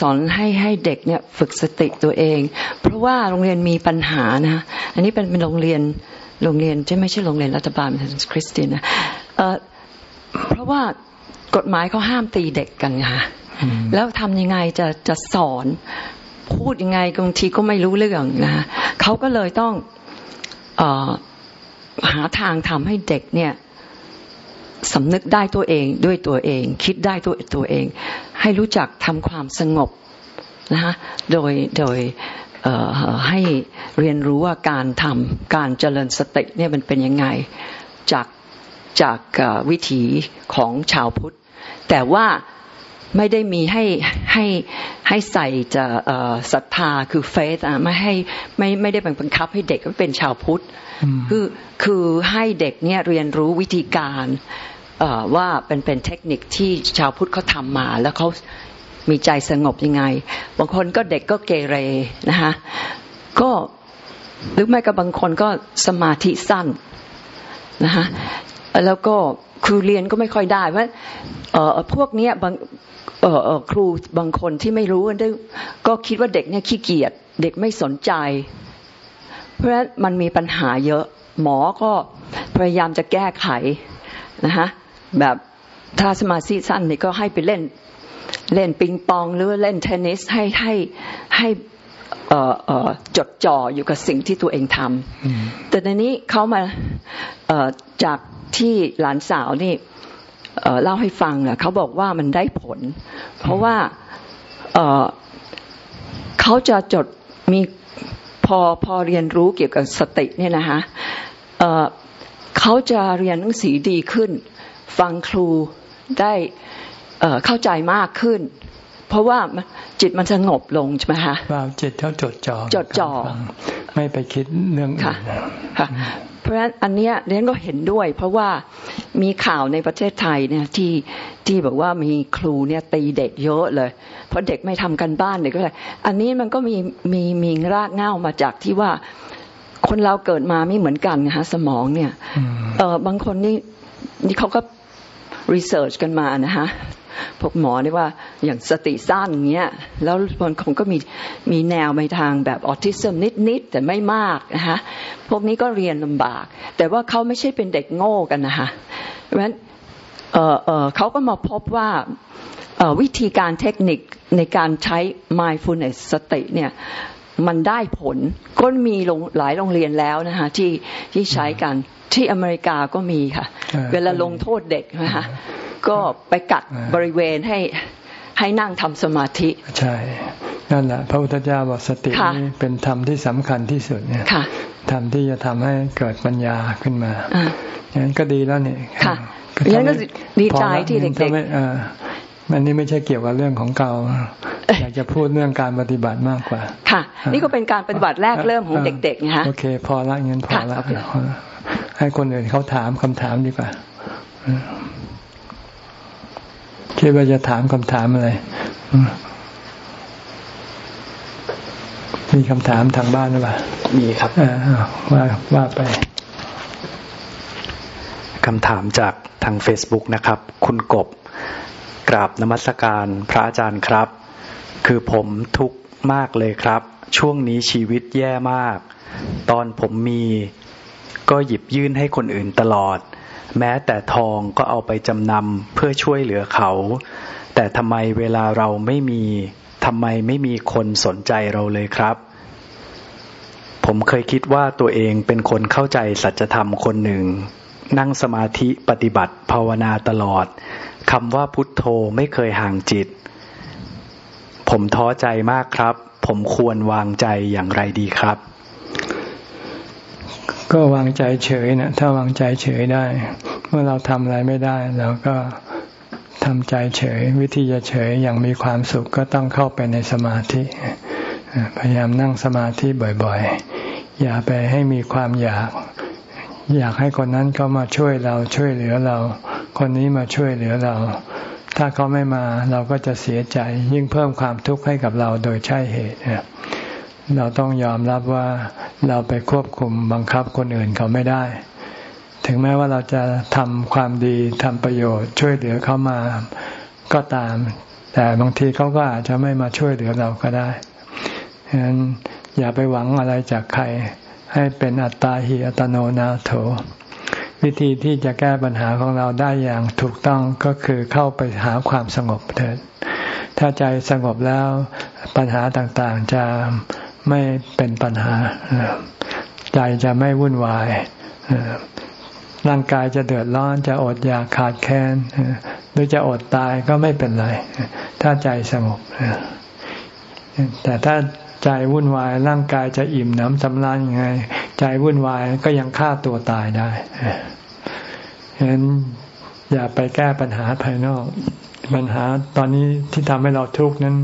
สอนให้ให้เด็กเนี่ยฝึกสติตัวเอง เพราะว่าโรงเรียนมีปัญหานะอันนี้เป็นเป็นโรงเรียนโรงเรียนจะไม่ใช่โรงเรียนรัฐบาลเป็นคริสเตียนนะเพราะว่ากฎหมายเขาห้ามตีเด็กกันค่ะแล้วทำยังไงจะจะสอนพูดยังไงบางทีก็ไม่รู้เรื่องนะเขาก็เลยต้องอหาทางทำให้เด็กเนี่ย สำนึกได้ตัวเองด้วยตัวเอง คิดได้ตัวตัวเอง ให้รู้จักทำความสงบนะคะโดยโดยให้เรียนรู้ว่าการทำการเจริญสติเนี่ยมันเป็นยังไงจากจากวิถีของชาวพุทธ แต่ว่าไม่ได้มีให้ให้ให้ใส่จะศรัทธาคือเฟสอะไม่ให้ไม่ไม่ได้บังคับให้เด็กเป็นชาวพุทธ คือคือให้เด็กเนี่ยเรียนรู้วิธีการ ว่าเป็นเป็นเทคนิคที่ชาวพุทธเขาทำมา แล้วเขามีใจสงบยังไง บางคนก็เด็กก็เกเรนะคะก็หรือไม่ก็บางคนก็สมาธิสั้นนะคะแล้วก็ครูเรียนก็ไม่ค่อยได้เพราะพวกเนี้ยบางครูบางคนที่ไม่รู้ก็คิดว่าเด็กเนี่ยขี้เกียจเด็กไม่สนใจ เพราะฉะนั้นมันมีปัญหาเยอะ หมอก็พยายามจะแก้ไขนะคะ แบบถ้าสมาธิสั้นนี่ก็ให้ไปเล่น เล่นปิงปองหรือเล่นเทนนิสให้ให้ให้จดจ่ออยู่กับสิ่งที่ตัวเองทำแต่ในนี้เขามาจากที่หลานสาวนี่เล่าให้ฟังเขาบอกว่ามันได้ผล เพราะว่าเขาจะจดมีพอพอเรียนรู้เกี่ยวกับสติเนี่ยนะคะเขาจะเรียนหนังสือดีขึ้น ฟังครูได้เข้าใจมากขึ้น เพราะว่าจิตมันสงบลงใช่ไหมคะว่าจิตเขาจดจ่อจดจ่อไม่ไปคิดเรื่องอื่นค่ะเพราะฉะนั้นอันเนี้ยเรียนก็เห็นด้วย เพราะว่ามีข่าวในประเทศไทยเนี่ยที่ที่บอกว่ามีครูเนี่ยตีเด็กเยอะเลย เพราะเด็กไม่ทำกันบ้านเด็กก็เลยอันนี้มันก็มีมีมีรากเง้ามาจากที่ว่าคนเราเกิดมาไม่เหมือนกันนะคะสมองเนี่ยเออบางคนนี่นี่เขาก็ รีเสิร์ชกันมานะคะพวกหมอเนี่ยว่าอย่างสติสั้นเงี้ยแล้วบางคนก็มีมีแนวไปทางแบบออทิซึมนิดๆแต่ไม่มากนะคะพวกนี้ก็เรียนลำบาก แต่ว่าเขาไม่ใช่เป็นเด็กโง่กันนะคะเพราะฉะนั้นเเเขาก็มาพบว่าวิธีการเทคนิคในการใช้ mindfulness สติเนี่ย มันได้ผลก็มีหลายโรงเรียนแล้วนะคะที่ที่ใช้กันที่อเมริกาก็มีค่ะ เวลาลงโทษเด็กนะคะก็ไปกัดบริเวณให้ให้นั่งทำสมาธิ ใช่ นั่นแหละพระพุทธเจ้าบอกสตินี้เป็นธรรมที่สำคัญที่สุดเนี่ยธรรมที่จะทำให้เกิดปัญญาขึ้นมาอย่างนั้นก็ดีแล้วเนี่ยค่ะอย่างนั้นก็ดีใจที่เด็กๆ มันนี่ไม่ใช่เกี่ยวกับเรื่องของเก่าอยากจะพูดเรื่องการปฏิบัติมากกว่า ค่ะ นี่ก็เป็นการปฏิบัติแรกเริ่มของเด็กๆนะฮะโอเค พอละเงินพอละให้คนอื่นเขาถามคำถามดีกว่าคิดว่าจะถามคำถามอะไรมีคำถามทางบ้านหรือเปล่า มีครับว่าว่าไปคำถามจากทาง Facebook นะครับ คุณกบก ราบนมัสการพระอาจารย์ครับ คือผมทุกข์มากเลยครับ ช่วงนี้ชีวิตแย่มาก ตอนผมมีก็หยิบยื่นให้คนอื่นตลอด แม้แต่ทองก็เอาไปจำนำเพื่อช่วยเหลือเขา แต่ทำไมเวลาเราไม่มีทำไมไม่มีคนสนใจเราเลยครับ ผมเคยคิดว่าตัวเองเป็นคนเข้าใจสัจธรรมคนหนึ่ง นั่งสมาธิปฏิบัติภาวนาตลอด คำว่าพุทโธไม่เคยห่างจิต ผมท้อใจมากครับ ผมควรวางใจอย่างไรดีครับ ก็วางใจเฉยนะถ้าวางใจเฉยได้ เมื่อเราทำอะไรไม่ได้เราก็ทำใจเฉย วิธีจะเฉยอย่างมีความสุขก็ต้องเข้าไปในสมาธิ พยายามนั่งสมาธิบ่อยๆ อย่าไปให้มีความอยาก อยากให้คนนั้นเขามาช่วยเราช่วยเหลือเรา คนนี้มาช่วยเหลือเรา ถ้าเขาไม่มาเราก็จะเสียใจ ยิ่งเพิ่มความทุกข์ให้กับเราโดยใช่เหตุเราต้องยอมรับว่าเราไปควบคุมบังคับคนอื่นเขาไม่ได้ ถึงแม้ว่าเราจะทำความดีทำประโยชน์ ช่วยเหลือเขามาก็ตาม แต่บางทีเขาก็อาจจะไม่มาช่วยเหลือเราก็ได้ฉะนั้นอย่าไปหวังอะไรจากใคร ให้เป็นอัตตาหิอัตโนนาโถ วิธีที่จะแก้ปัญหาของเราได้อย่างถูกต้องก็คือเข้าไปหาความสงบเถิด ถ้าใจสงบแล้วปัญหาต่างๆจะไม่เป็นปัญหา ใจจะไม่วุ่นวาย ร่างกายจะเดือดร้อนจะอดอยากขาดแคลนหรือจะอดตายก็ไม่เป็นไร ถ้าใจสงบ แต่ถ้าใจวุ่นวายร่างกายจะอิ่มน้ำสำราญยังไง ใจวุ่นวายก็ยังฆ่าตัวตายได้ ฉะนั้นอย่าไปแก้ปัญหาภายนอก ปัญหาตอนนี้ที่ทำให้เราทุกข์นั้น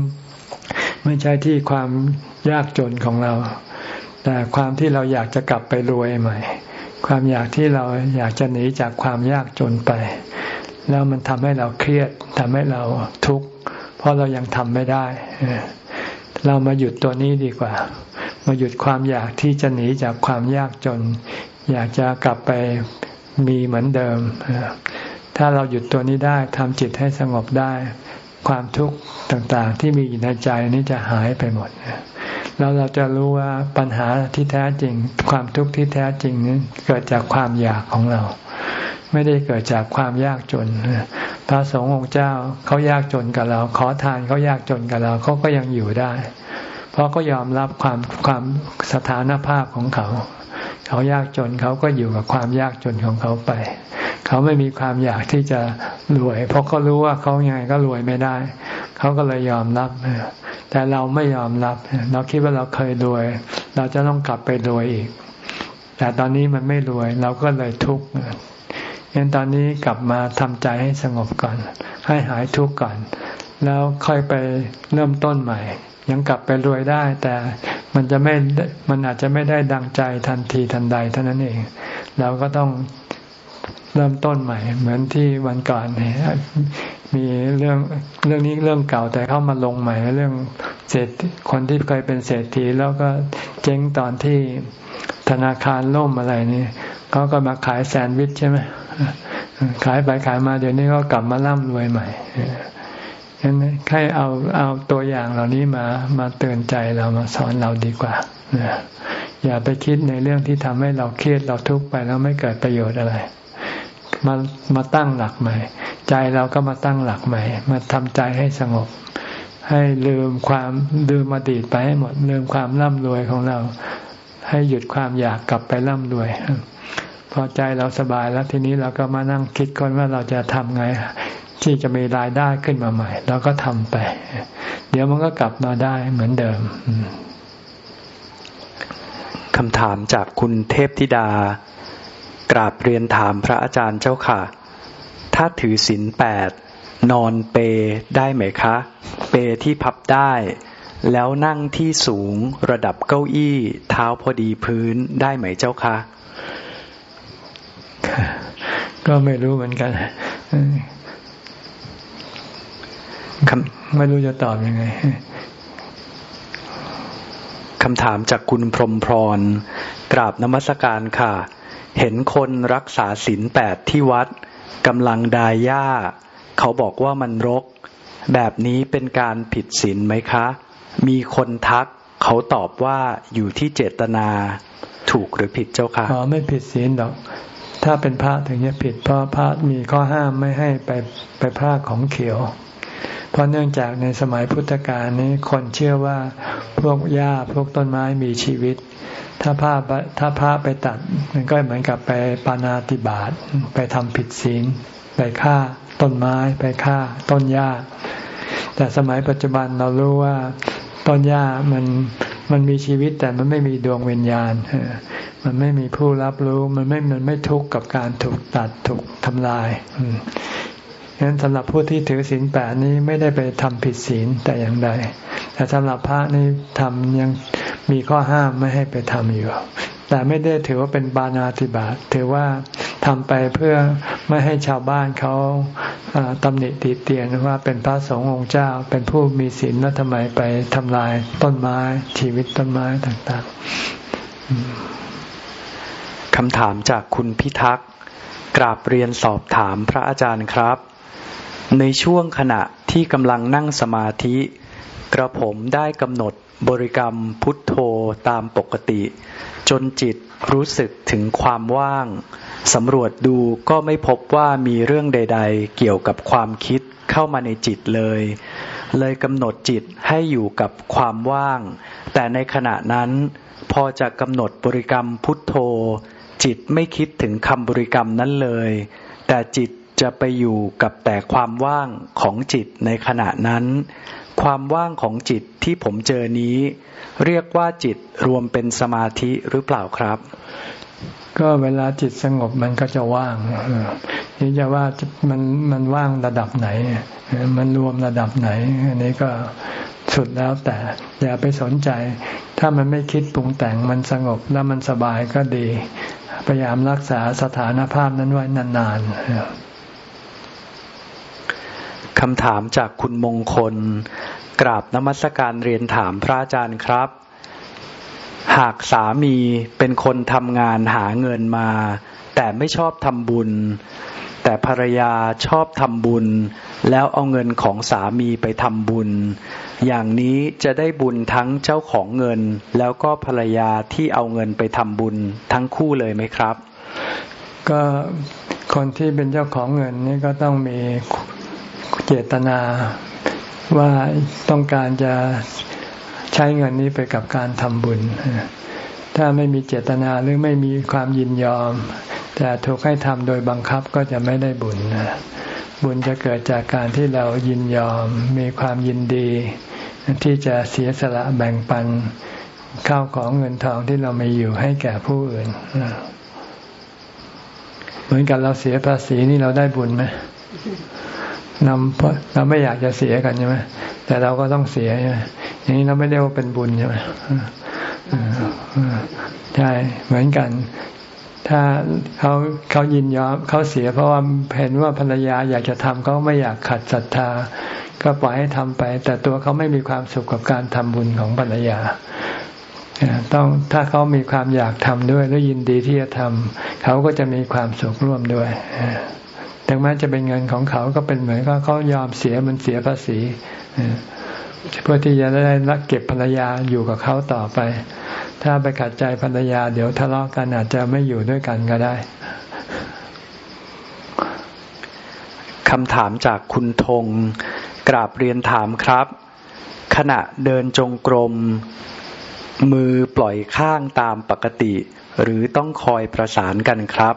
ไม่ใช่ที่ความยากจนของเรา แต่ความที่เราอยากจะกลับไปรวยใหม่ ความอยากที่เราอยากจะหนีจากความยากจนไป แล้วมันทำให้เราเครียดทำให้เราทุกข์เพราะเรายังทำไม่ได้ เรามาหยุดตัวนี้ดีกว่า มาหยุดความอยากที่จะหนีจากความยากจน อยากจะกลับไป มีเหมือนเดิม ถ้าเราหยุดตัวนี้ได้ทำจิตให้สงบได้ ความทุกข์ต่างๆ ที่มีอยู่ในใจนี้จะหายไปหมด แล้วเราจะรู้ว่าปัญหาที่แท้จริง ความทุกข์ที่แท้จริงนี้เกิดจากความอยากของเรา ไม่ได้เกิดจากความยากจนพระสงฆ์องค์เจ้าเขายากจนกับเรา ขอทานเขายากจนกับเราเขาก็ยังอยู่ได้ เพราะก็ยอมรับความความสถานภาพของเขา เขายากจนเขาก็อยู่กับความยากจนของเขาไป เขาไม่มีความอยากที่จะรวย เพราะเขารู้ว่าเขายังไงก็รวยไม่ได้ เขาก็เลยยอมรับ แต่เราไม่ยอมรับ เราคิดว่าเราเคยรวย เราจะต้องกลับไปรวยอีก แต่ตอนนี้มันไม่รวย เราก็เลยทุกข์งั้นตอนนี้กลับมาทำใจให้สงบก่อน ให้หายทุกข์ก่อน แล้วค่อยไปเริ่มต้นใหม่ ยังกลับไปรวยได้ แต่ มันจะไม่มันอาจจะไม่ได้ดังใจทันทีทันใดเท่านั้นเอง เราก็ต้องเริ่มต้นใหม่ เหมือนที่วันก่อนเนี่ยมีเรื่องเรื่องนี้เรื่องเก่าแต่เข้ามาลงใหม่ เรื่องเศรษฐคนที่เคยเป็นเศรษฐีแล้วก็เจ๊งตอนที่ธนาคารล่มอะไรนี่เขาก็มาขายแซนด์วิชใช่ไหมขายไปขายมาเดี๋ยวนี้ก็กลับมาร่ำรวยใหม่ ฉะนั้นให้เอาเอาตัวอย่างเหล่านี้มามาเตือนใจเรามาสอนเราดีกว่าอย่าไปคิดในเรื่องที่ทำให้เราเครียดเราทุกข์ไปแล้วไม่เกิดประโยชน์อะไร มามาตั้งหลักใหม่ ใจเราก็มาตั้งหลักใหม่ มาทำใจให้สงบ ให้ลืมความลืมอดีตไปให้หมดลืมความร่ำรวยของเรา ให้หยุดความอยากกลับไปร่ำรวยพอใจเราสบายแล้วทีนี้เราก็มานั่งคิดกันว่าเราจะทำไง ที่จะมีรายได้ขึ้นมาใหม่เราก็ทำไป เดี๋ยวมันก็กลับมาได้เหมือนเดิมคำถามจากคุณเทพธิดา กราบเรียนถามพระอาจารย์เจ้าค่ะ ถ้าถือศีลแปดนอนเปได้ไหมคะ เปที่พับได้ แล้วนั่งที่สูงระดับเก้าอี้ เท้าพอดีพื้นได้ไหมเจ้าคะก็ไม่รู้เหมือนกัน ไม่รู้จะตอบยังไงคำถามจากคุณพรมพร กราบนมัสการค่ะ เห็นคนรักษาศีลแปดที่วัดกำลังดายหญ้า เขาบอกว่ามันรก แบบนี้เป็นการผิดศีลไหมคะ มีคนทักเขาตอบว่าอยู่ที่เจตนาถูกหรือผิดเจ้าค่ะอ๋อไม่ผิดศีลหรอก ถ้าเป็นพระถึงจะผิดเพราะพระมีข้อห้ามไม่ให้ไปไปพระของเขียว เพราะเนื่องจากในสมัยพุทธกาลนี้คนเชื่อว่าพวกหญ้าพวกต้นไม้มีชีวิต ถ้าพระถ้าพระไปตัด มันก็เหมือนกับไปปานาติบาตไปทำผิดศีลไปฆ่าต้นไม้ไปฆ่าต้นหญ้า แต่สมัยปัจจุบันเรารู้ว่าต้นหญ้ามันมันมีชีวิตแต่มันไม่มีดวงวิญญาณ มันไม่มีผู้รับรู้ มันไม่ มันไม่ทุกข์กับการถูกตัดถูกทำลาย ฉะนั้นสำหรับผู้ที่ถือศีลแปดนี้ไม่ได้ไปทำผิดศีลแต่อย่างใด แต่สำหรับพระนี่ทำยังมีข้อห้ามไม่ให้ไปทำอยู่ แต่ไม่ได้ถือว่าเป็นบานาธิบาตถือว่าทำไปเพื่อไม่ให้ชาวบ้านเขาตำหนิติเตียนว่าเป็นพระสงฆ์องค์เจ้า เป็นผู้มีศีลแล้วทำไมไปทำลายต้นไม้ชีวิตต้นไม้ต่างๆคำถามจากคุณพิทักษ์กราบเรียนสอบถามพระอาจารย์ครับ ในช่วงขณะที่กำลังนั่งสมาธิ กระผมได้กำหนดบริกรรมพุทโธตามปกติ จนจิตรู้สึกถึงความว่างสำรวจดูก็ไม่พบว่ามีเรื่องใด ๆ เกี่ยวกับความคิดเข้ามาในจิตเลย เลยกำหนดจิตให้อยู่กับความว่าง แต่ในขณะนั้นพอจะกำหนดบริกรรมพุทโธ จิตไม่คิดถึงคำบริกรรมนั้นเลย แต่จิต จะไปอยู่กับแต่ความว่างของจิตในขณะนั้น ความว่างของจิตที่ผมเจอนี้ เรียกว่าจิตรวมเป็นสมาธิหรือเปล่าครับ ก็เวลาจิตสงบมันก็จะว่างนี่จะว่ามันมันว่างระดับไหน มันรวมระดับไหน อันนี้ก็สุดแล้วแต่อย่าไปสนใจ ถ้ามันไม่คิดปรุงแต่งมันสงบแล้วมันสบายก็ดี พยายามรักษาสถานภาพนั้นไว้นานๆ คำถามจากคุณมงคล กราบนมัสการเรียนถามพระอาจารย์ครับ หากสามีเป็นคนทำงานหาเงินมา แต่ไม่ชอบทำบุญ แต่ภรรยาชอบทำบุญ แล้วเอาเงินของสามีไปทำบุญ อย่างนี้จะได้บุญทั้งเจ้าของเงิน แล้วก็ภรรยาที่เอาเงินไปทำบุญทั้งคู่เลยไหมครับ ก็คนที่เป็นเจ้าของเงินนี่ก็ต้องมี เจตนาว่าต้องการจะใช้เงินนี้ไปกับการทำบุญ ถ้าไม่มีเจตนาหรือไม่มีความยินยอม แต่ถูกให้ทำโดยบังคับก็จะไม่ได้บุญนะบุญจะเกิดจากการที่เรายินยอมมีความยินดี ที่จะเสียสละแบ่งปันข้าวของเงินทองที่เราไม่อยู่ให้แก่ผู้อื่น เหมือนกันเราเสียภาษีนี่เราได้บุญไหม นำเพราะเราไม่อยากจะเสียกันใช่ไหมแต่เราก็ต้องเสียใช่ไหมอย่างนี้เราไม่เรียกว่าเป็นบุญใช่ไหมใช่เหมือนกัน ถ้าเขาเขายินยอมเขาเสีย เพราะว่าเห็นว่าภรรยาอยากจะทำเขาไม่อยากขัดศรัทธา ก็ปล่อยให้ทำไป แต่ตัวเขาไม่มีความสุขกับการทำบุญของภรรยาต้องถ้าเขามีความอยากทำด้วย แล้วยินดีที่จะทำเขาก็จะมีความสุขร่วมด้วย ถึงแม้จะเป็นเงินของเขาก็เป็นเหมือนกับเขายอมเสียมันเสียภาษีเพื่อที่จะได้รักเก็บภรรยาอยู่กับเขาต่อไป ถ้าไปขัดใจภรรยา เดี๋ยวทะเลาะกันอาจจะไม่อยู่ด้วยกันก็ได้คำถามจากคุณธงกราบเรียนถามครับ ขณะเดินจงกรม มือปล่อยข้างตามปกติ หรือต้องคอยประสานกันครับ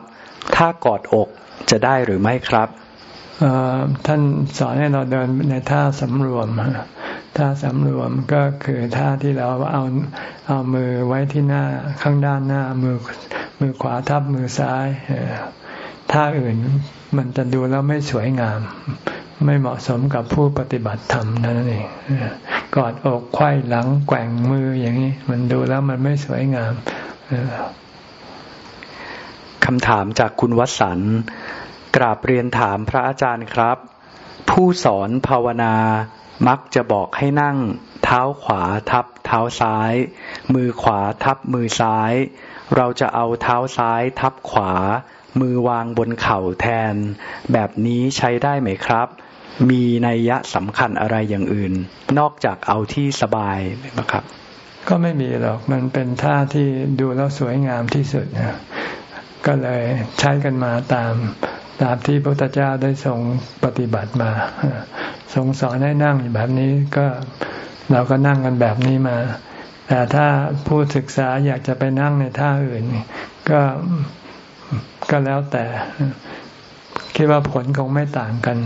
ถ้ากอดอก จะได้หรือไม่ครับท่านสอนให้เราเดินในท่าสำรวมท่าสำรวมก็คือท่าที่เราเอาเอามือไว้ที่หน้าข้างด้านหน้ามือมือขวาทับมือซ้ายท่าอื่นมันจะดูแล้วไม่สวยงาม ไม่เหมาะสมกับผู้ปฏิบัติธรรมนั่นเองกอดอกไขว้หลังแกว่งมืออย่างนี้ มันดูแล้วมันไม่สวยงาม คำถามจากคุณวสันกราบเรียนถามพระอาจารย์ครับ ผู้สอนภาวนามักจะบอกให้นั่ง เท้าขวาทับเท้าซ้าย มือขวาทับมือซ้าย เราจะเอาเท้าซ้ายทับขวา มือวางบนเข่าแทน แบบนี้ใช้ได้ไหมครับ มีนัยยะสำคัญอะไรอย่างอื่น นอกจากเอาที่สบายไหมครับ ก็ไม่มีหรอก มันเป็นท่าที่ดูแล้วสวยงามที่สุดนะ ก็เลยใช้กันมาตามตามที่พระพุทธเจ้าได้ทรงปฏิบัติมาทรงสอนให้นั่งแบบนี้ก็เราก็นั่งกันแบบนี้มา แต่ถ้าผู้ศึกษาอยากจะไปนั่งในท่าอื่น ก็ก็แล้วแต่คิดว่าผลคงไม่ต่างกัน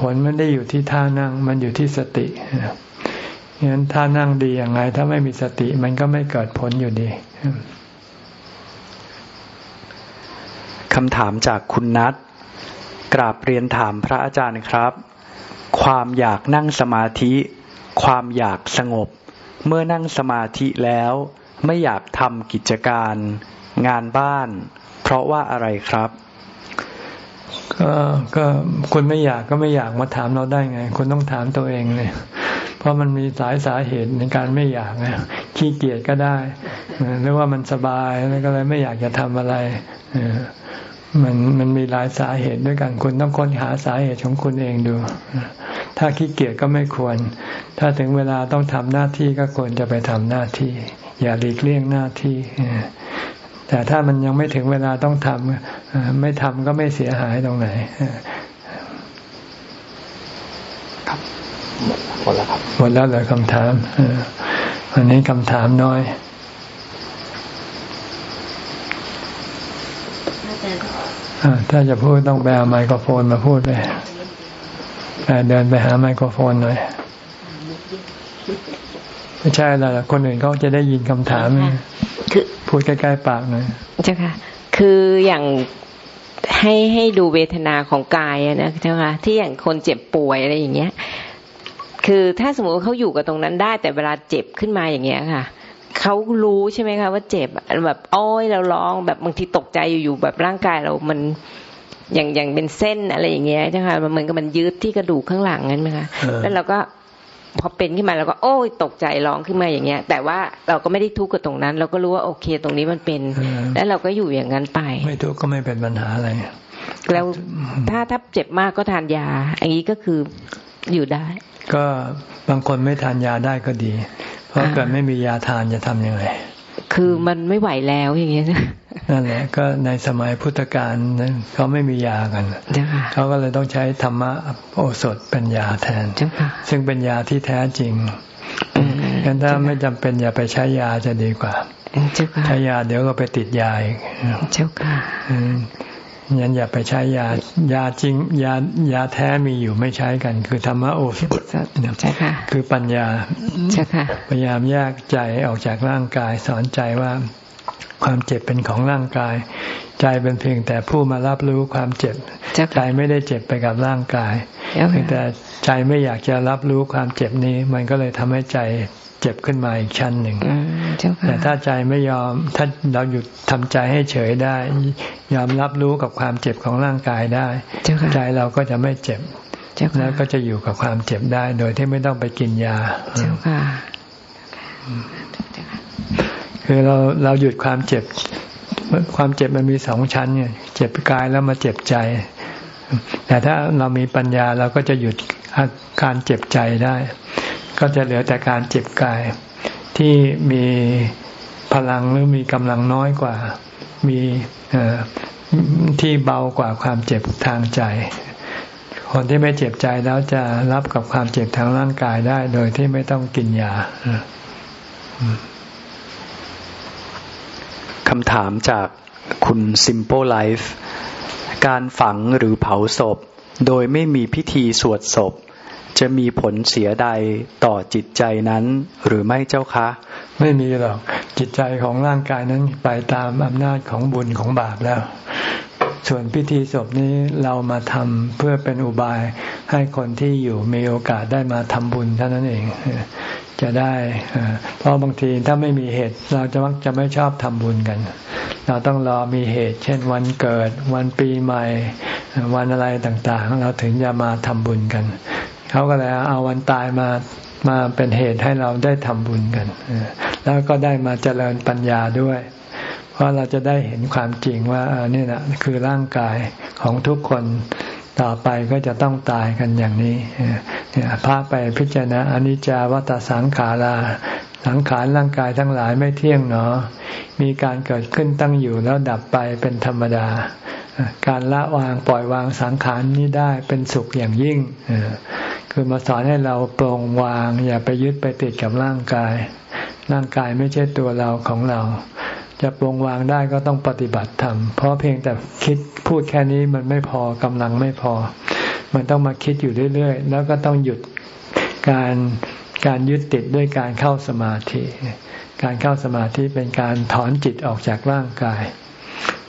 ผลมันได้อยู่ที่ท่านั่ง มันอยู่ที่สติงั้นท่านั่งดีอย่างไร ถ้าไม่มีสติมันก็ไม่เกิดผลอยู่ดี คำถามจากคุณนัทกราบเรียนถามพระอาจารย์ครับ ความอยากนั่งสมาธิ ความอยากสงบ เมื่อนั่งสมาธิแล้ว ไม่อยากทำกิจการ งานบ้าน เพราะว่าอะไรครับก็ก็คุณไม่อยากก็ไม่อยากมาถามเราได้ไง คุณต้องถามตัวเองเลยเพราะมันมีสายสาเหตุในการไม่อยากขี้เกียจก็ได้หรือว่ามันสบายแล้วก็เลยไม่อยากจะทำอะไร มันมันมีหลายสาเหตุด้วยกัน คุณต้องค้นหาสาเหตุของคุณเองดู ถ้าขี้เกียจก็ไม่ควร ถ้าถึงเวลาต้องทำหน้าที่ก็ควรจะไปทำหน้าที่ อย่าหลีกเลี่ยงหน้าที่ แต่ถ้ามันยังไม่ถึงเวลาต้องทำไม่ทำก็ไม่เสียหายตรงไหนครับหมดแล้วครับหมดแล้วเลยคำถามอันนี้คำถามน้อย ถ้าจะพูดต้องไปเอาไมโครโฟนมาพูดไปเดินไปหาไมโครโฟนหน่อยไม่ใช่แล้วคนอื่นเขาจะได้ยินคำถามคือพูดใกล้ๆปากหน่อยเจ้าค่ะ คืออย่างให้ให้ดูเวทนาของกายนะเจ้าค่ะที่อย่างคนเจ็บป่วยอะไรอย่างเงี้ย คือถ้าสมมติว่าเขาอยู่กับตรงนั้นได้ แต่เวลาเจ็บขึ้นมาอย่างเงี้ยค่ะ เขารู้ใช่ไหมคะว่าเจ็บแบบอ้อยเราร้องแบบบางทีตกใจอยู่ๆแบบร่างกายเรามันอย่างอย่างเป็นเส้นอะไรอย่างเงี้ยใช่ไหมมันเหมือนกับมันยืดที่กระดูกข้างหลังงั้นไหมคะแล้วเราก็พอเป็นขึ้นมาเราก็โอ้ยตกใจร้องขึ้นมาอย่างเงี้ย แต่ว่าเราก็ไม่ได้ทุกข์กับตรงนั้น เราก็รู้ว่าโอเค ตรงนี้มันเป็น แล้วเราก็อยู่อย่างนั้นไป ไม่ทุกข์ก็ไม่เป็นปัญหาอะไร แล้วถ้าถ้าเจ็บมากก็ทานยา อันนี้ก็คืออยู่ได้ ก็บางคนไม่ทานยาได้ก็ดี เพราะเกิดไม่มียาทานจะทํำยังไงคือมันไม่ไหวแล้วอย่างเงี้ยนั่นแหละก็ในสมัยพุทธกาลนั้นเขาไม่มียากันเขาก็เลยต้องใช้ธรรมะโอสถเป็นยาแทน ซึ่งเป็นยาที่แท้จริงงั้นถ้าไม่จำเป็นอย่าไปใช้ยาจะดีกว่าใช้ยาเดี๋ยวก็ไปติดยาอีกเจ้าค่ะ งั้นอย่าไปใช้ยายาจริงยายาแท้มีอยู่ไม่ใช้กัน คือธรรมะโอสถใช่ค่ะคือปัญญาใช่ค่ะพยายามแยกใจออกจากร่างกาย สอนใจว่าความเจ็บเป็นของร่างกาย ใจเป็นเพียงแต่ผู้มารับรู้ความเจ็บ ใจไม่ได้เจ็บไปกับร่างกายแต่ใจไม่อยากจะรับรู้ความเจ็บนี้ มันก็เลยทำให้ใจ เจ็บขึ้นมาอีกชั้นหนึ่งแต่ถ้าใจไม่ยอมถ้าเราหยุดทำใจให้เฉยได้ ยอมรับรู้กับความเจ็บของร่างกายได้ใจเราก็จะไม่เจ็บแล้วก็จะอยู่กับความเจ็บได้ โดยที่ไม่ต้องไปกินยาคือเราเราหยุดความเจ็บ ความเจ็บมันมีสองชั้นเนี่ยเจ็บกายแล้วมาเจ็บใจ แต่ถ้าเรามีปัญญาเราก็จะหยุดการเจ็บใจได้ ก็จะเหลือแต่การเจ็บกาย ที่มีพลังหรือมีกำลังน้อยกว่า มีที่เบากว่าความเจ็บทางใจ คนที่ไม่เจ็บใจแล้วจะรับกับความเจ็บทางร่างกายได้โดยที่ไม่ต้องกินยาคำถามจากคุณ Simple Life การฝังหรือเผาศพ โดยไม่มีพิธีสวดศพ จะมีผลเสียใดต่อจิตใจนั้นหรือไม่เจ้าคะ ไม่มีหรอกจิตใจของร่างกายนั้นไปตามอำนาจของบุญของบาปแล้ว ส่วนพิธีศพนี้เรามาทำเพื่อเป็นอุบายให้คนที่อยู่มีโอกาสได้มาทำบุญเท่านั้นเอง จะได้เพราะบางทีถ้าไม่มีเหตุเราจะมักจะไม่ชอบทำบุญกัน เราต้องรอมีเหตุ เช่นวันเกิด วันปีใหม่วันอะไรต่างๆ เราถึงจะมาทำบุญกัน เขาก็เลยเอาวันตายมามาเป็นเหตุให้เราได้ทำบุญกัน แล้วก็ได้มาเจริญปัญญาด้วย เพราะเราจะได้เห็นความจริงว่านี่แหละคือร่างกายของทุกคนต่อไปก็จะต้องตายกันอย่างนี้เนี่ยพระไปพิจารณาอนิจจาวัตสังขารา สังขารร่างกายทั้งหลายไม่เที่ยงเนาะมีการเกิดขึ้นตั้งอยู่แล้วดับไปเป็นธรรมดา การละวางปล่อยวางสังขารนี้ได้เป็นสุขอย่างยิ่ง คือมาสอนให้เราปรงวาง อย่าไปยึดไปติดกับร่างกาย ร่างกายไม่ใช่ตัวเราของเรา จะปรงวางได้ก็ต้องปฏิบัติธรรมเพราะเพียงแต่คิดพูดแค่นี้มันไม่พอกำลังไม่พอ มันต้องมาคิดอยู่เรื่อยๆ แล้วก็ต้องหยุดการการยึดติดด้วยการเข้าสมาธิ การเข้าสมาธิเป็นการถอนจิตออกจากร่างกาย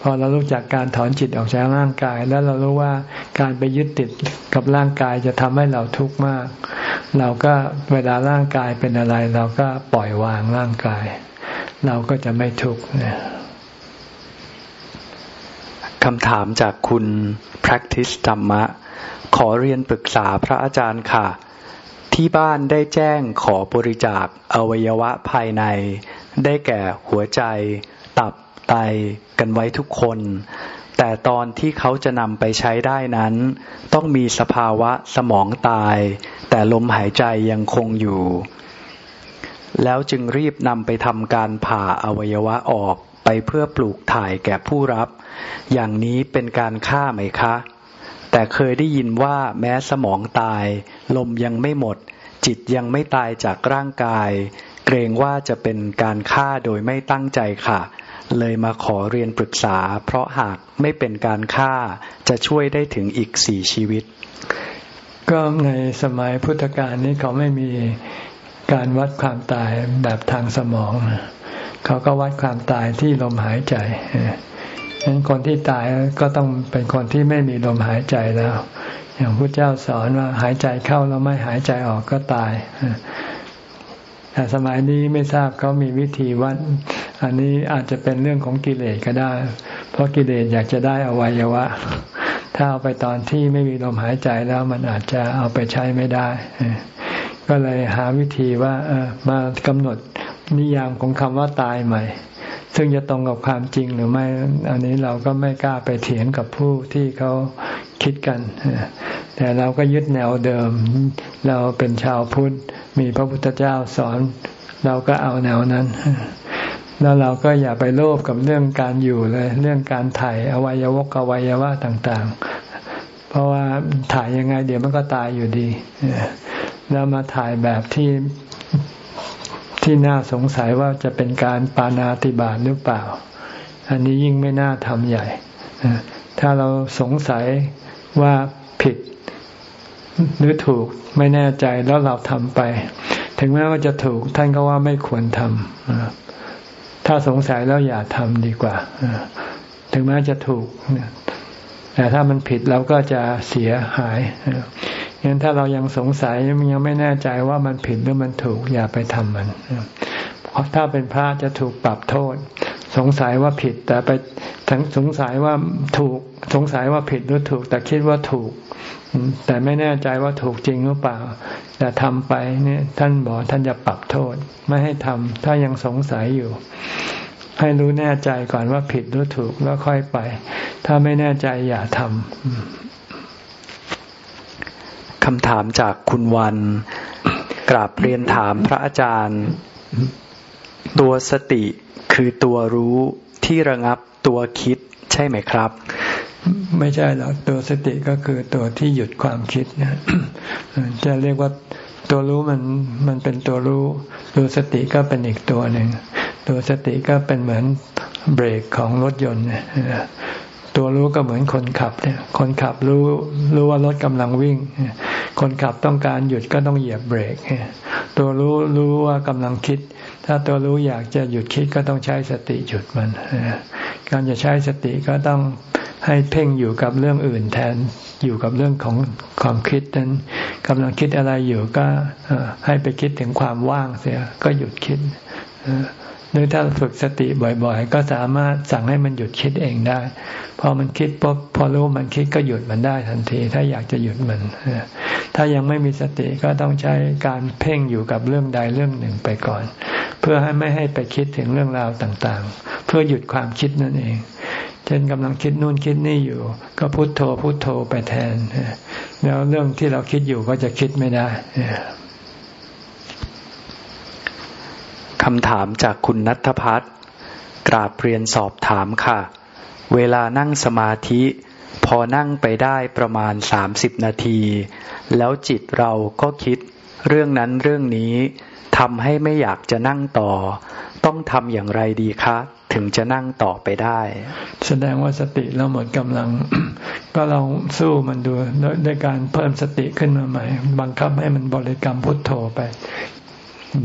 พอเรารู้จักการถอนจิตออกจากร่างกาย แล้วเรารู้ว่าการไปยึดติดกับร่างกายจะทำให้เราทุกข์มาก เราก็เวลาร่างกายเป็นอะไร เราก็ปล่อยวางร่างกาย เราก็จะไม่ทุกข์คำถามจากคุณ practice ธรรมะ ขอเรียนปรึกษาพระอาจารย์ค่ะ ที่บ้านได้แจ้งขอบริจาคอวัยวะภายใน ได้แก่หัวใจ ตับ ไตกันไว้ทุกคน แต่ตอนที่เขาจะนำไปใช้ได้นั้น ต้องมีสภาวะสมองตาย แต่ลมหายใจยังคงอยู่ แล้วจึงรีบนำไปทำการผ่าอวัยวะออกไปเพื่อปลูกถ่ายแก่ผู้รับ อย่างนี้เป็นการฆ่าไหมคะ แต่เคยได้ยินว่าแม้สมองตาย ลมยังไม่หมด จิตยังไม่ตายจากร่างกาย เกรงว่าจะเป็นการฆ่าโดยไม่ตั้งใจค่ะ เลยมาขอเรียนปรึกษา เพราะหากไม่เป็นการฆ่าจะช่วยได้ถึงอีกสี่ชีวิต ก็ในสมัยพุทธกาลนี้เขาไม่มีการวัดความตายแบบทางสมอง เขาก็วัดความตายที่ลมหายใจฉะนั้นคนที่ตายก็ต้องเป็นคนที่ไม่มีลมหายใจแล้ว อย่างพระเจ้าสอนว่าหายใจเข้าแล้วไม่หายใจออกก็ตาย แต่สมัยนี้ไม่ทราบเขามีวิธีวัด อันนี้อาจจะเป็นเรื่องของกิเลสก็ได้ เพราะกิเลสอยากจะได้อวัยวะ ถ้าเอาไปตอนที่ไม่มีลมหายใจแล้วมันอาจจะเอาไปใช้ไม่ได้ ก็เลยหาวิธีว่ามากำหนดนิยามของคำว่าตายใหม่ ซึ่งจะตรงกับความจริงหรือไม่ อันนี้เราก็ไม่กล้าไปเถียงกับผู้ที่เขา คิดกัน แต่เราก็ยึดแนวเดิม เราเป็นชาวพุทธ มีพระพุทธเจ้าสอน เราก็เอาแนวนั้น แล้วเราก็อย่าไปโลภกับเรื่องการอยู่เลย เรื่องการถ่ายอวัยวะอวัยวะต่างๆ เพราะว่าถ่ายยังไง เดี๋ยวมันก็ตายอยู่ดี แล้วมาถ่ายแบบที่ที่น่าสงสัยว่าจะเป็นการปานาติบาตหรือเปล่า อันนี้ยิ่งไม่น่าทำใหญ่ ถ้าเราสงสัย ว่าผิดหรือถูกไม่แน่ใจแล้วเราทำไป ถึงแม้ว่าจะถูกท่านก็ว่าไม่ควรทำถ้าสงสัยแล้วอย่าทำดีกว่า ถึงแม้จะถูกแต่ถ้ามันผิดเราก็จะเสียหายงั้นถ้าเรายังสงสัยยังไม่แน่ใจว่ามันผิดหรือมันถูกอย่าไปทำมัน เพราะถ้าเป็นพระจะถูกปรับโทษ สงสัยว่าผิด แต่ไปทั้งสงสัยว่าถูก สงสัยว่าผิดหรือถูก แต่คิดว่าถูก แต่ไม่แน่ใจว่าถูกจริงหรือเปล่า แต่ทำไปเนี่ยท่านบอกท่านจะปรับโทษ ไม่ให้ทำถ้ายังสงสัยอยู่ ให้รู้แน่ใจก่อนว่าผิดหรือถูกแล้วค่อยไป ถ้าไม่แน่ใจอย่าทำคำถามจากคุณวัน กราบเรียนถามพระอาจารย์ ตัวสติคือตัวรู้ที่ระงับตัวคิดใช่ไหมครับ ไม่ใช่หรอกตัวสติก็คือตัวที่หยุดความคิดนะจะเรียกว่าตัวรู้มันมันเป็นตัวรู้ ตัวสติก็เป็นอีกตัวหนึ่งตัวสติก็เป็นเหมือนเบรกของรถยนต์ตัวรู้ก็เหมือนคนขับเนี่ยคนขับรู้รู้ว่ารถกำลังวิ่ง คนขับต้องการหยุดก็ต้องเหยียบเบรกตัวรู้รู้ว่ากำลังคิด ถ้าตัวรู้อยากจะหยุดคิดก็ต้องใช้สติหยุดมันการจะใช้สติก็ต้องให้เพ่งอยู่กับเรื่องอื่นแทนอยู่กับเรื่องของความคิดนั้นกำลังคิดอะไรอยู่ก็ให้ไปคิดถึงความว่างเสียก็หยุดคิด หรือถ้าฝึกสติบ่อยๆ ก็สามารถสั่งให้มันหยุดคิดเองได้ พอมันคิดปุ๊บพอรู้มันคิดก็หยุดมันได้ทันที ถ้าอยากจะหยุดมัน ถ้ายังไม่มีสติก็ต้องใช้การเพ่งอยู่กับเรื่องใดเรื่องหนึ่งไปก่อน เพื่อให้ไม่ให้ไปคิดถึงเรื่องราวต่างๆ เพื่อหยุดความคิดนั่นเอง เช่นกำลังคิดนู่นคิดนี่อยู่ ก็พุโทโธพุโทโธไปแทน แล้วเรื่องที่เราคิดอยู่ก็จะคิดไม่ได้ คำถามจากคุณนัทพัฒน์กราบเรียนสอบถามค่ะ เวลานั่งสมาธิ พอนั่งไปได้ประมาณสามสิบนาที แล้วจิตเราก็คิดเรื่องนั้นเรื่องนี้ทำให้ไม่อยากจะนั่งต่อ ต้องทำอย่างไรดีคะ ถึงจะนั่งต่อไปได้ แสดงว่าสติเราหมดกำลัง ก็ลองสู้มันดูด้วยการเพิ่มสติขึ้นมาใหม่ บังคับให้มันบริกรรมพุทโธไป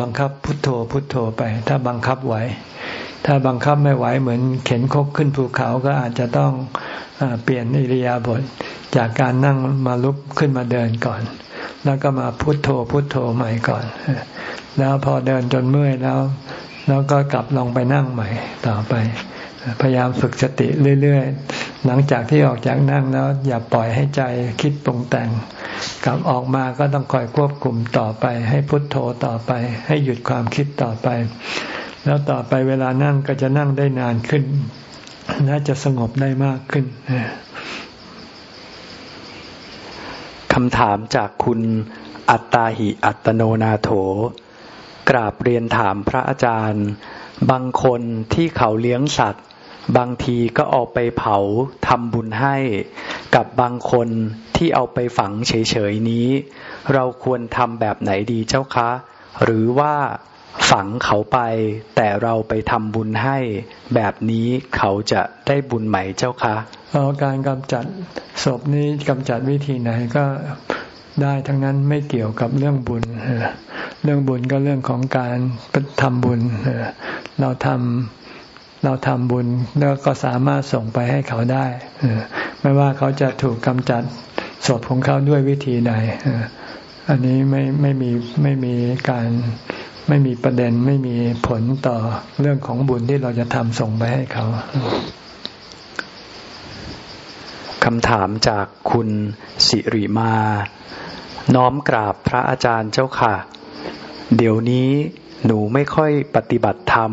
บังคับพุทโธพุทโธไป ถ้าบังคับไหว ถ้าบังคับไม่ไหวเหมือนเข็นคกขึ้นภูเขาก็อาจจะต้องอเปลี่ยนอิริยาบถจากการนั่งมาลุกขึ้นมาเดินก่อน แล้วก็มาพุทโธพุทโธใหม่ก่อน แล้วพอเดินจนเมื่อยแล้ว แล้วก็กลับลงไปนั่งใหม่ต่อไป พยายามฝึกสติเรื่อยๆ หลังจากที่ออกจากนั่งแล้ว อย่าปล่อยให้ใจคิดปรุงแต่ง กลับออกมาก็ต้องคอยควบคุมต่อไป ให้พุทโธต่อไป ให้หยุดความคิดต่อไป แล้วต่อไปเวลานั่งก็จะนั่งได้นานขึ้นน่าจะสงบได้มากขึ้นคำถามจากคุณอัตตาหิอัตโนนาโถ กราบเรียนถามพระอาจารย์ บางคนที่เขาเลี้ยงสัตว์ บางทีก็เอาไปเผาทำบุญให้ กับบางคนที่เอาไปฝังเฉยๆนี้ เราควรทำแบบไหนดีเจ้าคะ หรือว่าฝังเขาไป แต่เราไปทำบุญให้ แบบนี้เขาจะได้บุญไหมเจ้าคะเอาการกำจัดศพนี้กำจัดวิธีไหนก็ได้ทั้งนั้นไม่เกี่ยวกับเรื่องบุญ เรื่องบุญก็เรื่องของการทำบุญ เราทำ เราทำบุญแล้วก็สามารถส่งไปให้เขาได้ไม่ว่าเขาจะถูกกำจัดศพของเขาด้วยวิธีใดอันนี้ไม่ไม่มีไม่มีการไม่มีประเด็นไม่มีผลต่อเรื่องของบุญที่เราจะทำส่งไปให้เขาคำถามจากคุณสิริมา น้อมกราบพระอาจารย์เจ้าค่ะ เดี๋ยวนี้ หนูไม่ค่อยปฏิบัติธรรม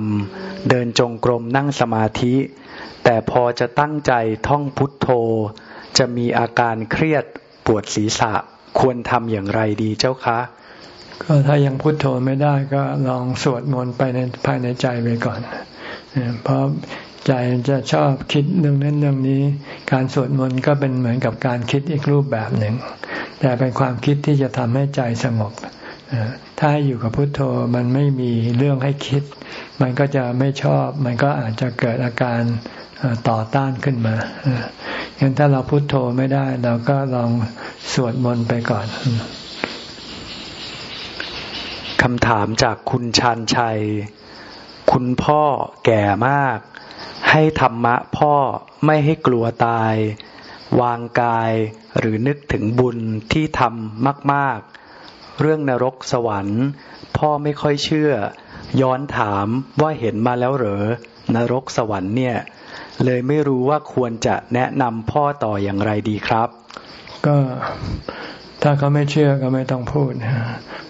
เดินจงกรมนั่งสมาธิ แต่พอจะตั้งใจท่องพุทโธ จะมีอาการเครียดปวดศีรษะควรทำอย่างไรดีเจ้าคะ ก็ถ้ายังพุทโธไม่ได้ก็ลองสวดมนต์ไปในภายในใจไปก่อน เพราะใจจะชอบคิดเรื่องนั้นเรื่องนี้ การสวดมนต์ก็เป็นเหมือนกับการคิดอีกรูปแบบหนึ่ง แต่เป็นความคิดที่จะทำให้ใจสงบ ถ้าอยู่กับพุทโธมันไม่มีเรื่องให้คิด มันก็จะไม่ชอบ มันก็อาจจะเกิดอาการต่อต้านขึ้นมางั้นถ้าเราพุโทโธไม่ได้ เราก็ลองสวดมนต์ไปก่อนคำถามจากคุณชันชัย คุณพ่อแก่มาก ให้ธรรมะพ่อไม่ให้กลัวตาย วางกายหรือนึกถึงบุญที่ทำมาก ๆ เรื่องนรกสวรรค์ พ่อไม่ค่อยเชื่อ ย้อนถามว่าเห็นมาแล้วเหรอนรกสวรรค์เนี่ย เลยไม่รู้ว่าควรจะแนะนำพ่อต่ออย่างไรดีครับ ก็ถ้าเขาไม่เชื่อก็ไม่ต้องพูด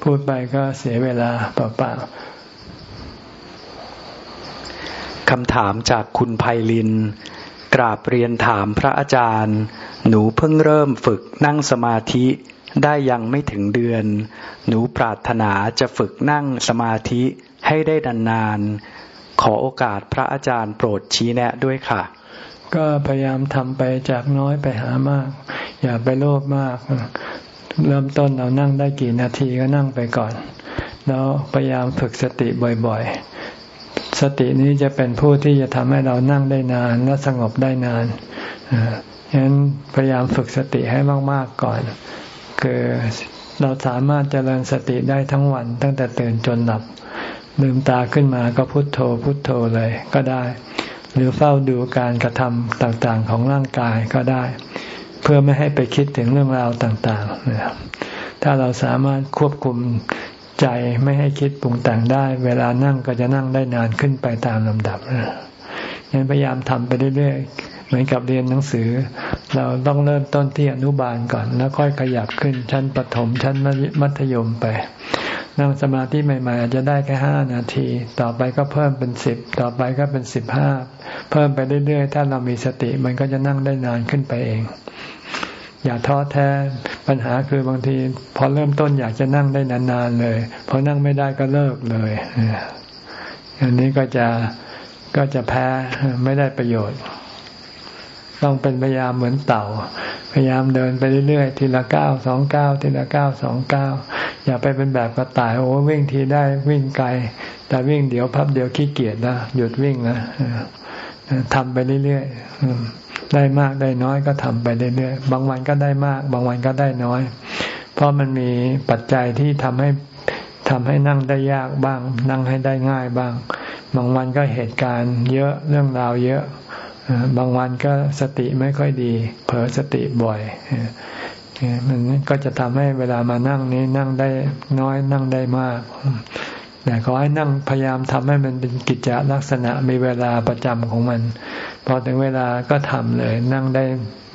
พูดไปก็เสียเวลาเปล่าๆคำถามจากคุณไพลิน กราบเรียนถามพระอาจารย์ หนูเพิ่งเริ่มฝึกนั่งสมาธิ ได้ยังไม่ถึงเดือน หนูปรารถนาจะฝึกนั่งสมาธิให้ได้นานขอโอกาสพระอาจารย์โปรดชี้แนะด้วยค่ะ ก็พยายามทำไปจากน้อยไปหามาก อย่าไปโลภมาก เริ่มต้นเรานั่งได้กี่นาทีก็นั่งไปก่อน แล้วพยายามฝึกสติบ่อยๆ สตินี้จะเป็นผู้ที่จะทำให้เรานั่งได้นานและสงบได้นานฉะนั้นพยายามฝึกสติให้มากๆก่อน คือเราสามารถเจริญสติได้ทั้งวัน ตั้งแต่ตื่นจนหลับ ลืมตาขึ้นมาก็พุโทโธพุโทโธเลยก็ได้ หรือเฝ้าดูการกระทำต่างๆของร่างกายก็ได้ เพื่อไม่ให้ไปคิดถึงเรื่องราวต่างๆนะถ้าเราสามารถควบคุมใจไม่ให้คิดปรุงแต่งได้ เวลานั่งก็จะนั่งได้นานขึ้นไปตามลำดับนะยังพยายามทำไปเรื่อยๆ เหมือนกับเรียนหนังสือ เราต้องเริ่มต้นที่อนุบาลก่อน แล้วค่อยขยับขึ้นชั้นประถมชั้นมัธยมไป นั่งสมาธิใหม่ๆอาจจะได้แค่ห้านาที ต่อไปก็เพิ่มเป็นสิบต่อไปก็เป็นสิบห้าเพิ่มไปเรื่อยๆ ถ้าเรามีสติมันก็จะนั่งได้นานขึ้นไปเอง อย่าท้อแท้ปัญหาคือบางที พอเริ่มต้นอยากจะนั่งได้นานๆเลย พอนั่งไม่ได้ก็เลิกเลยอันนี้ก็จะก็จะแพ้ไม่ได้ประโยชน์ ต้องเป็นพยายามเหมือนเต่า พยายามเดินไปเรื่อยๆ ทีละก้าวสองก้าวทีละก้าวสองก้าวอย่าไปเป็นแบบกระต่ายโอ้วิ่งทีได้วิ่งไกล แต่วิ่งเดี๋ยวพับเดี๋ยวขี้เกียจนะหยุดวิ่งนะทำไปเรื่อยๆได้มากได้น้อยก็ทำไปเรื่อยๆบางวันก็ได้มาก บางวันก็ได้น้อย เพราะมันมีปัจจัยที่ทำให้ทำให้นั่งได้ยากบ้าง นั่งให้ได้ง่ายบ้าง บางวันก็เหตุการณ์เยอะเรื่องราวเยอะ บางวันก็สติไม่ค่อยดี เผลอสติบ่อยมันก็จะทำให้เวลามานั่งนี้นั่งได้น้อยนั่งได้มาก แต่ขอให้นั่งพยายามทำให้มันเป็นกิจลักษณะมีเวลาประจำของมัน พอถึงเวลาก็ทำเลย นั่งได้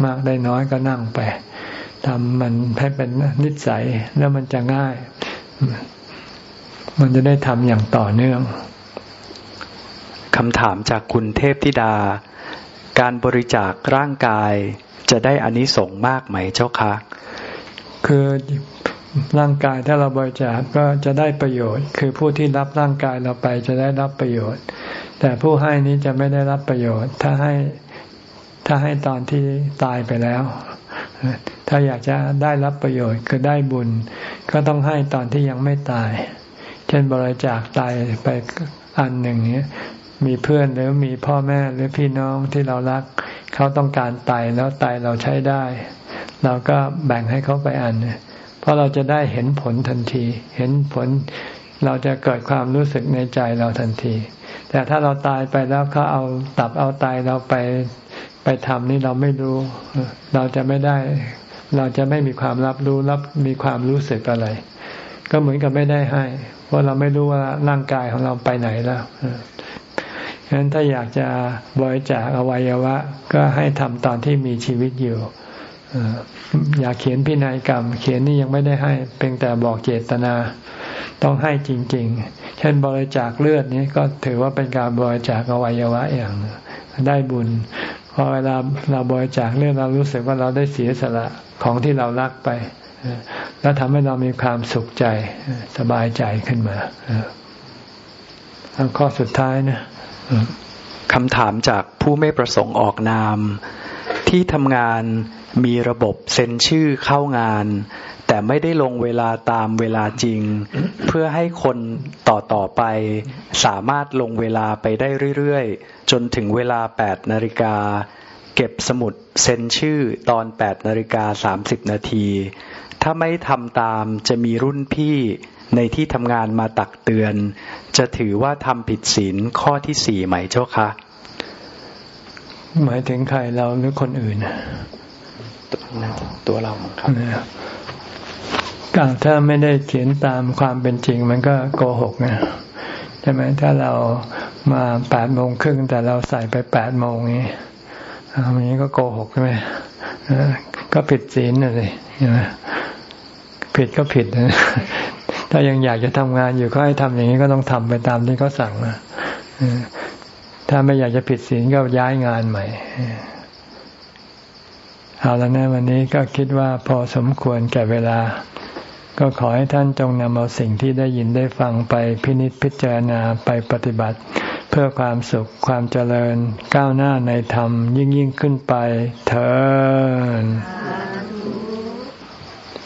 มากได้น้อยก็นั่งไปทำมันให้เป็นนิสัยแล้วมันจะง่าย มันจะได้ทำอย่างต่อเนื่องคำถามจากคุณเทพธิดา การบริจาคร่างกายจะได้อานิสงส์มากไหมเจ้าคะ คือร่างกายถ้าเราบริจาคก็จะได้ประโยชน์ คือผู้ที่รับร่างกายเราไปจะได้รับประโยชน์ แต่ผู้ให้นี้จะไม่ได้รับประโยชน์ ถ้าให้ถ้าให้ตอนที่ตายไปแล้ว ถ้าอยากจะได้รับประโยชน์คือได้บุญ ก็ต้องให้ตอนที่ยังไม่ตาย เช่นบริจาคไตไปอันหนึ่งเนี้ย มีเพื่อนหรือมีพ่อแม่หรือพี่น้องที่เรารัก เขาต้องการไตแล้วไตเราใช้ได้ เราก็แบ่งให้เขาไปอันเพราะเราจะได้เห็นผลทันที เห็นผลเราจะเกิดความรู้สึกในใจเราทันที แต่ถ้าเราตายไปแล้วเขาเอาตับเอาไตเราไปไปทำนี่เราไม่รู้ เราจะไม่ได้ เราจะไม่มีความรับรู้รับมีความรู้สึกอะไร ก็เหมือนกับไม่ได้ให้ เพราะเราไม่รู้ว่าร่างกายของเราไปไหนแล้ว ฉะนั้นถ้าอยากจะบริจาคอวัยวะ ก็ให้ทำตอนที่มีชีวิตอยู่อยากเขียนพินัยกรรม เขียนนี่ยังไม่ได้ให้เพียงแต่บอกเจตนา ต้องให้จริง ๆ เช่นบริจาคเลือดนี้ก็ถือว่าเป็นการบริจาคอวัยวะอย่างได้บุญพอเวลาเราบริจาคเลือดเรารู้สึกว่าเราได้เสียสละของที่เรารักไป แล้วทำให้เรามีความสุขใจสบายใจขึ้นมาข้อสุดท้ายนะ คำถามจากผู้ไม่ประสงค์ออกนาม ที่ทำงานมีระบบเซ็นชื่อเข้างาน แต่ไม่ได้ลงเวลาตามเวลาจริง เพื่อให้คนต่อต่อไป สามารถลงเวลาไปได้เรื่อยๆ จนถึงเวลา 8 นาฬิกา เก็บสมุดเซ็นชื่อตอน 8 นาฬิกา 30 นาที ถ้าไม่ทำตามจะมีรุ่นพี่ ในที่ทำงานมาตักเตือน จะถือว่าทำผิดศีลข้อที่สี่ไหมเจ้าคะ หมายถึงใครเราหรือคนอื่นตัวเราครับการถ้าไม่ได้เขียนตามความเป็นจริง มันก็โกหกนะใช่ไหมถ้าเรามาแปดโมงครึ่งแต่เราใส่ไปแปดโมงนี้อันนี้ก็โกหกใช่ไหมก็ผิดศีลเลยใช่ไหมผิดก็ผิดนะ ถ้ายังอยากจะทำงานอยู่ก็ให้ทำอย่างนี้ก็ต้องทำไปตามที่เขาสั่งนะถ้าไม่อยากจะผิดศีลก็ย้ายงานใหม่เอาแล้วนะวันนี้ก็คิดว่าพอสมควรแก่เวลา ก็ขอให้ท่านจงนำเอาสิ่งที่ได้ยินได้ฟังไปพินิจพิจารณาไปปฏิบัติ เพื่อความสุขความเจริญก้าวหน้าในธรรมยิ่งยิ่งขึ้นไปเถิด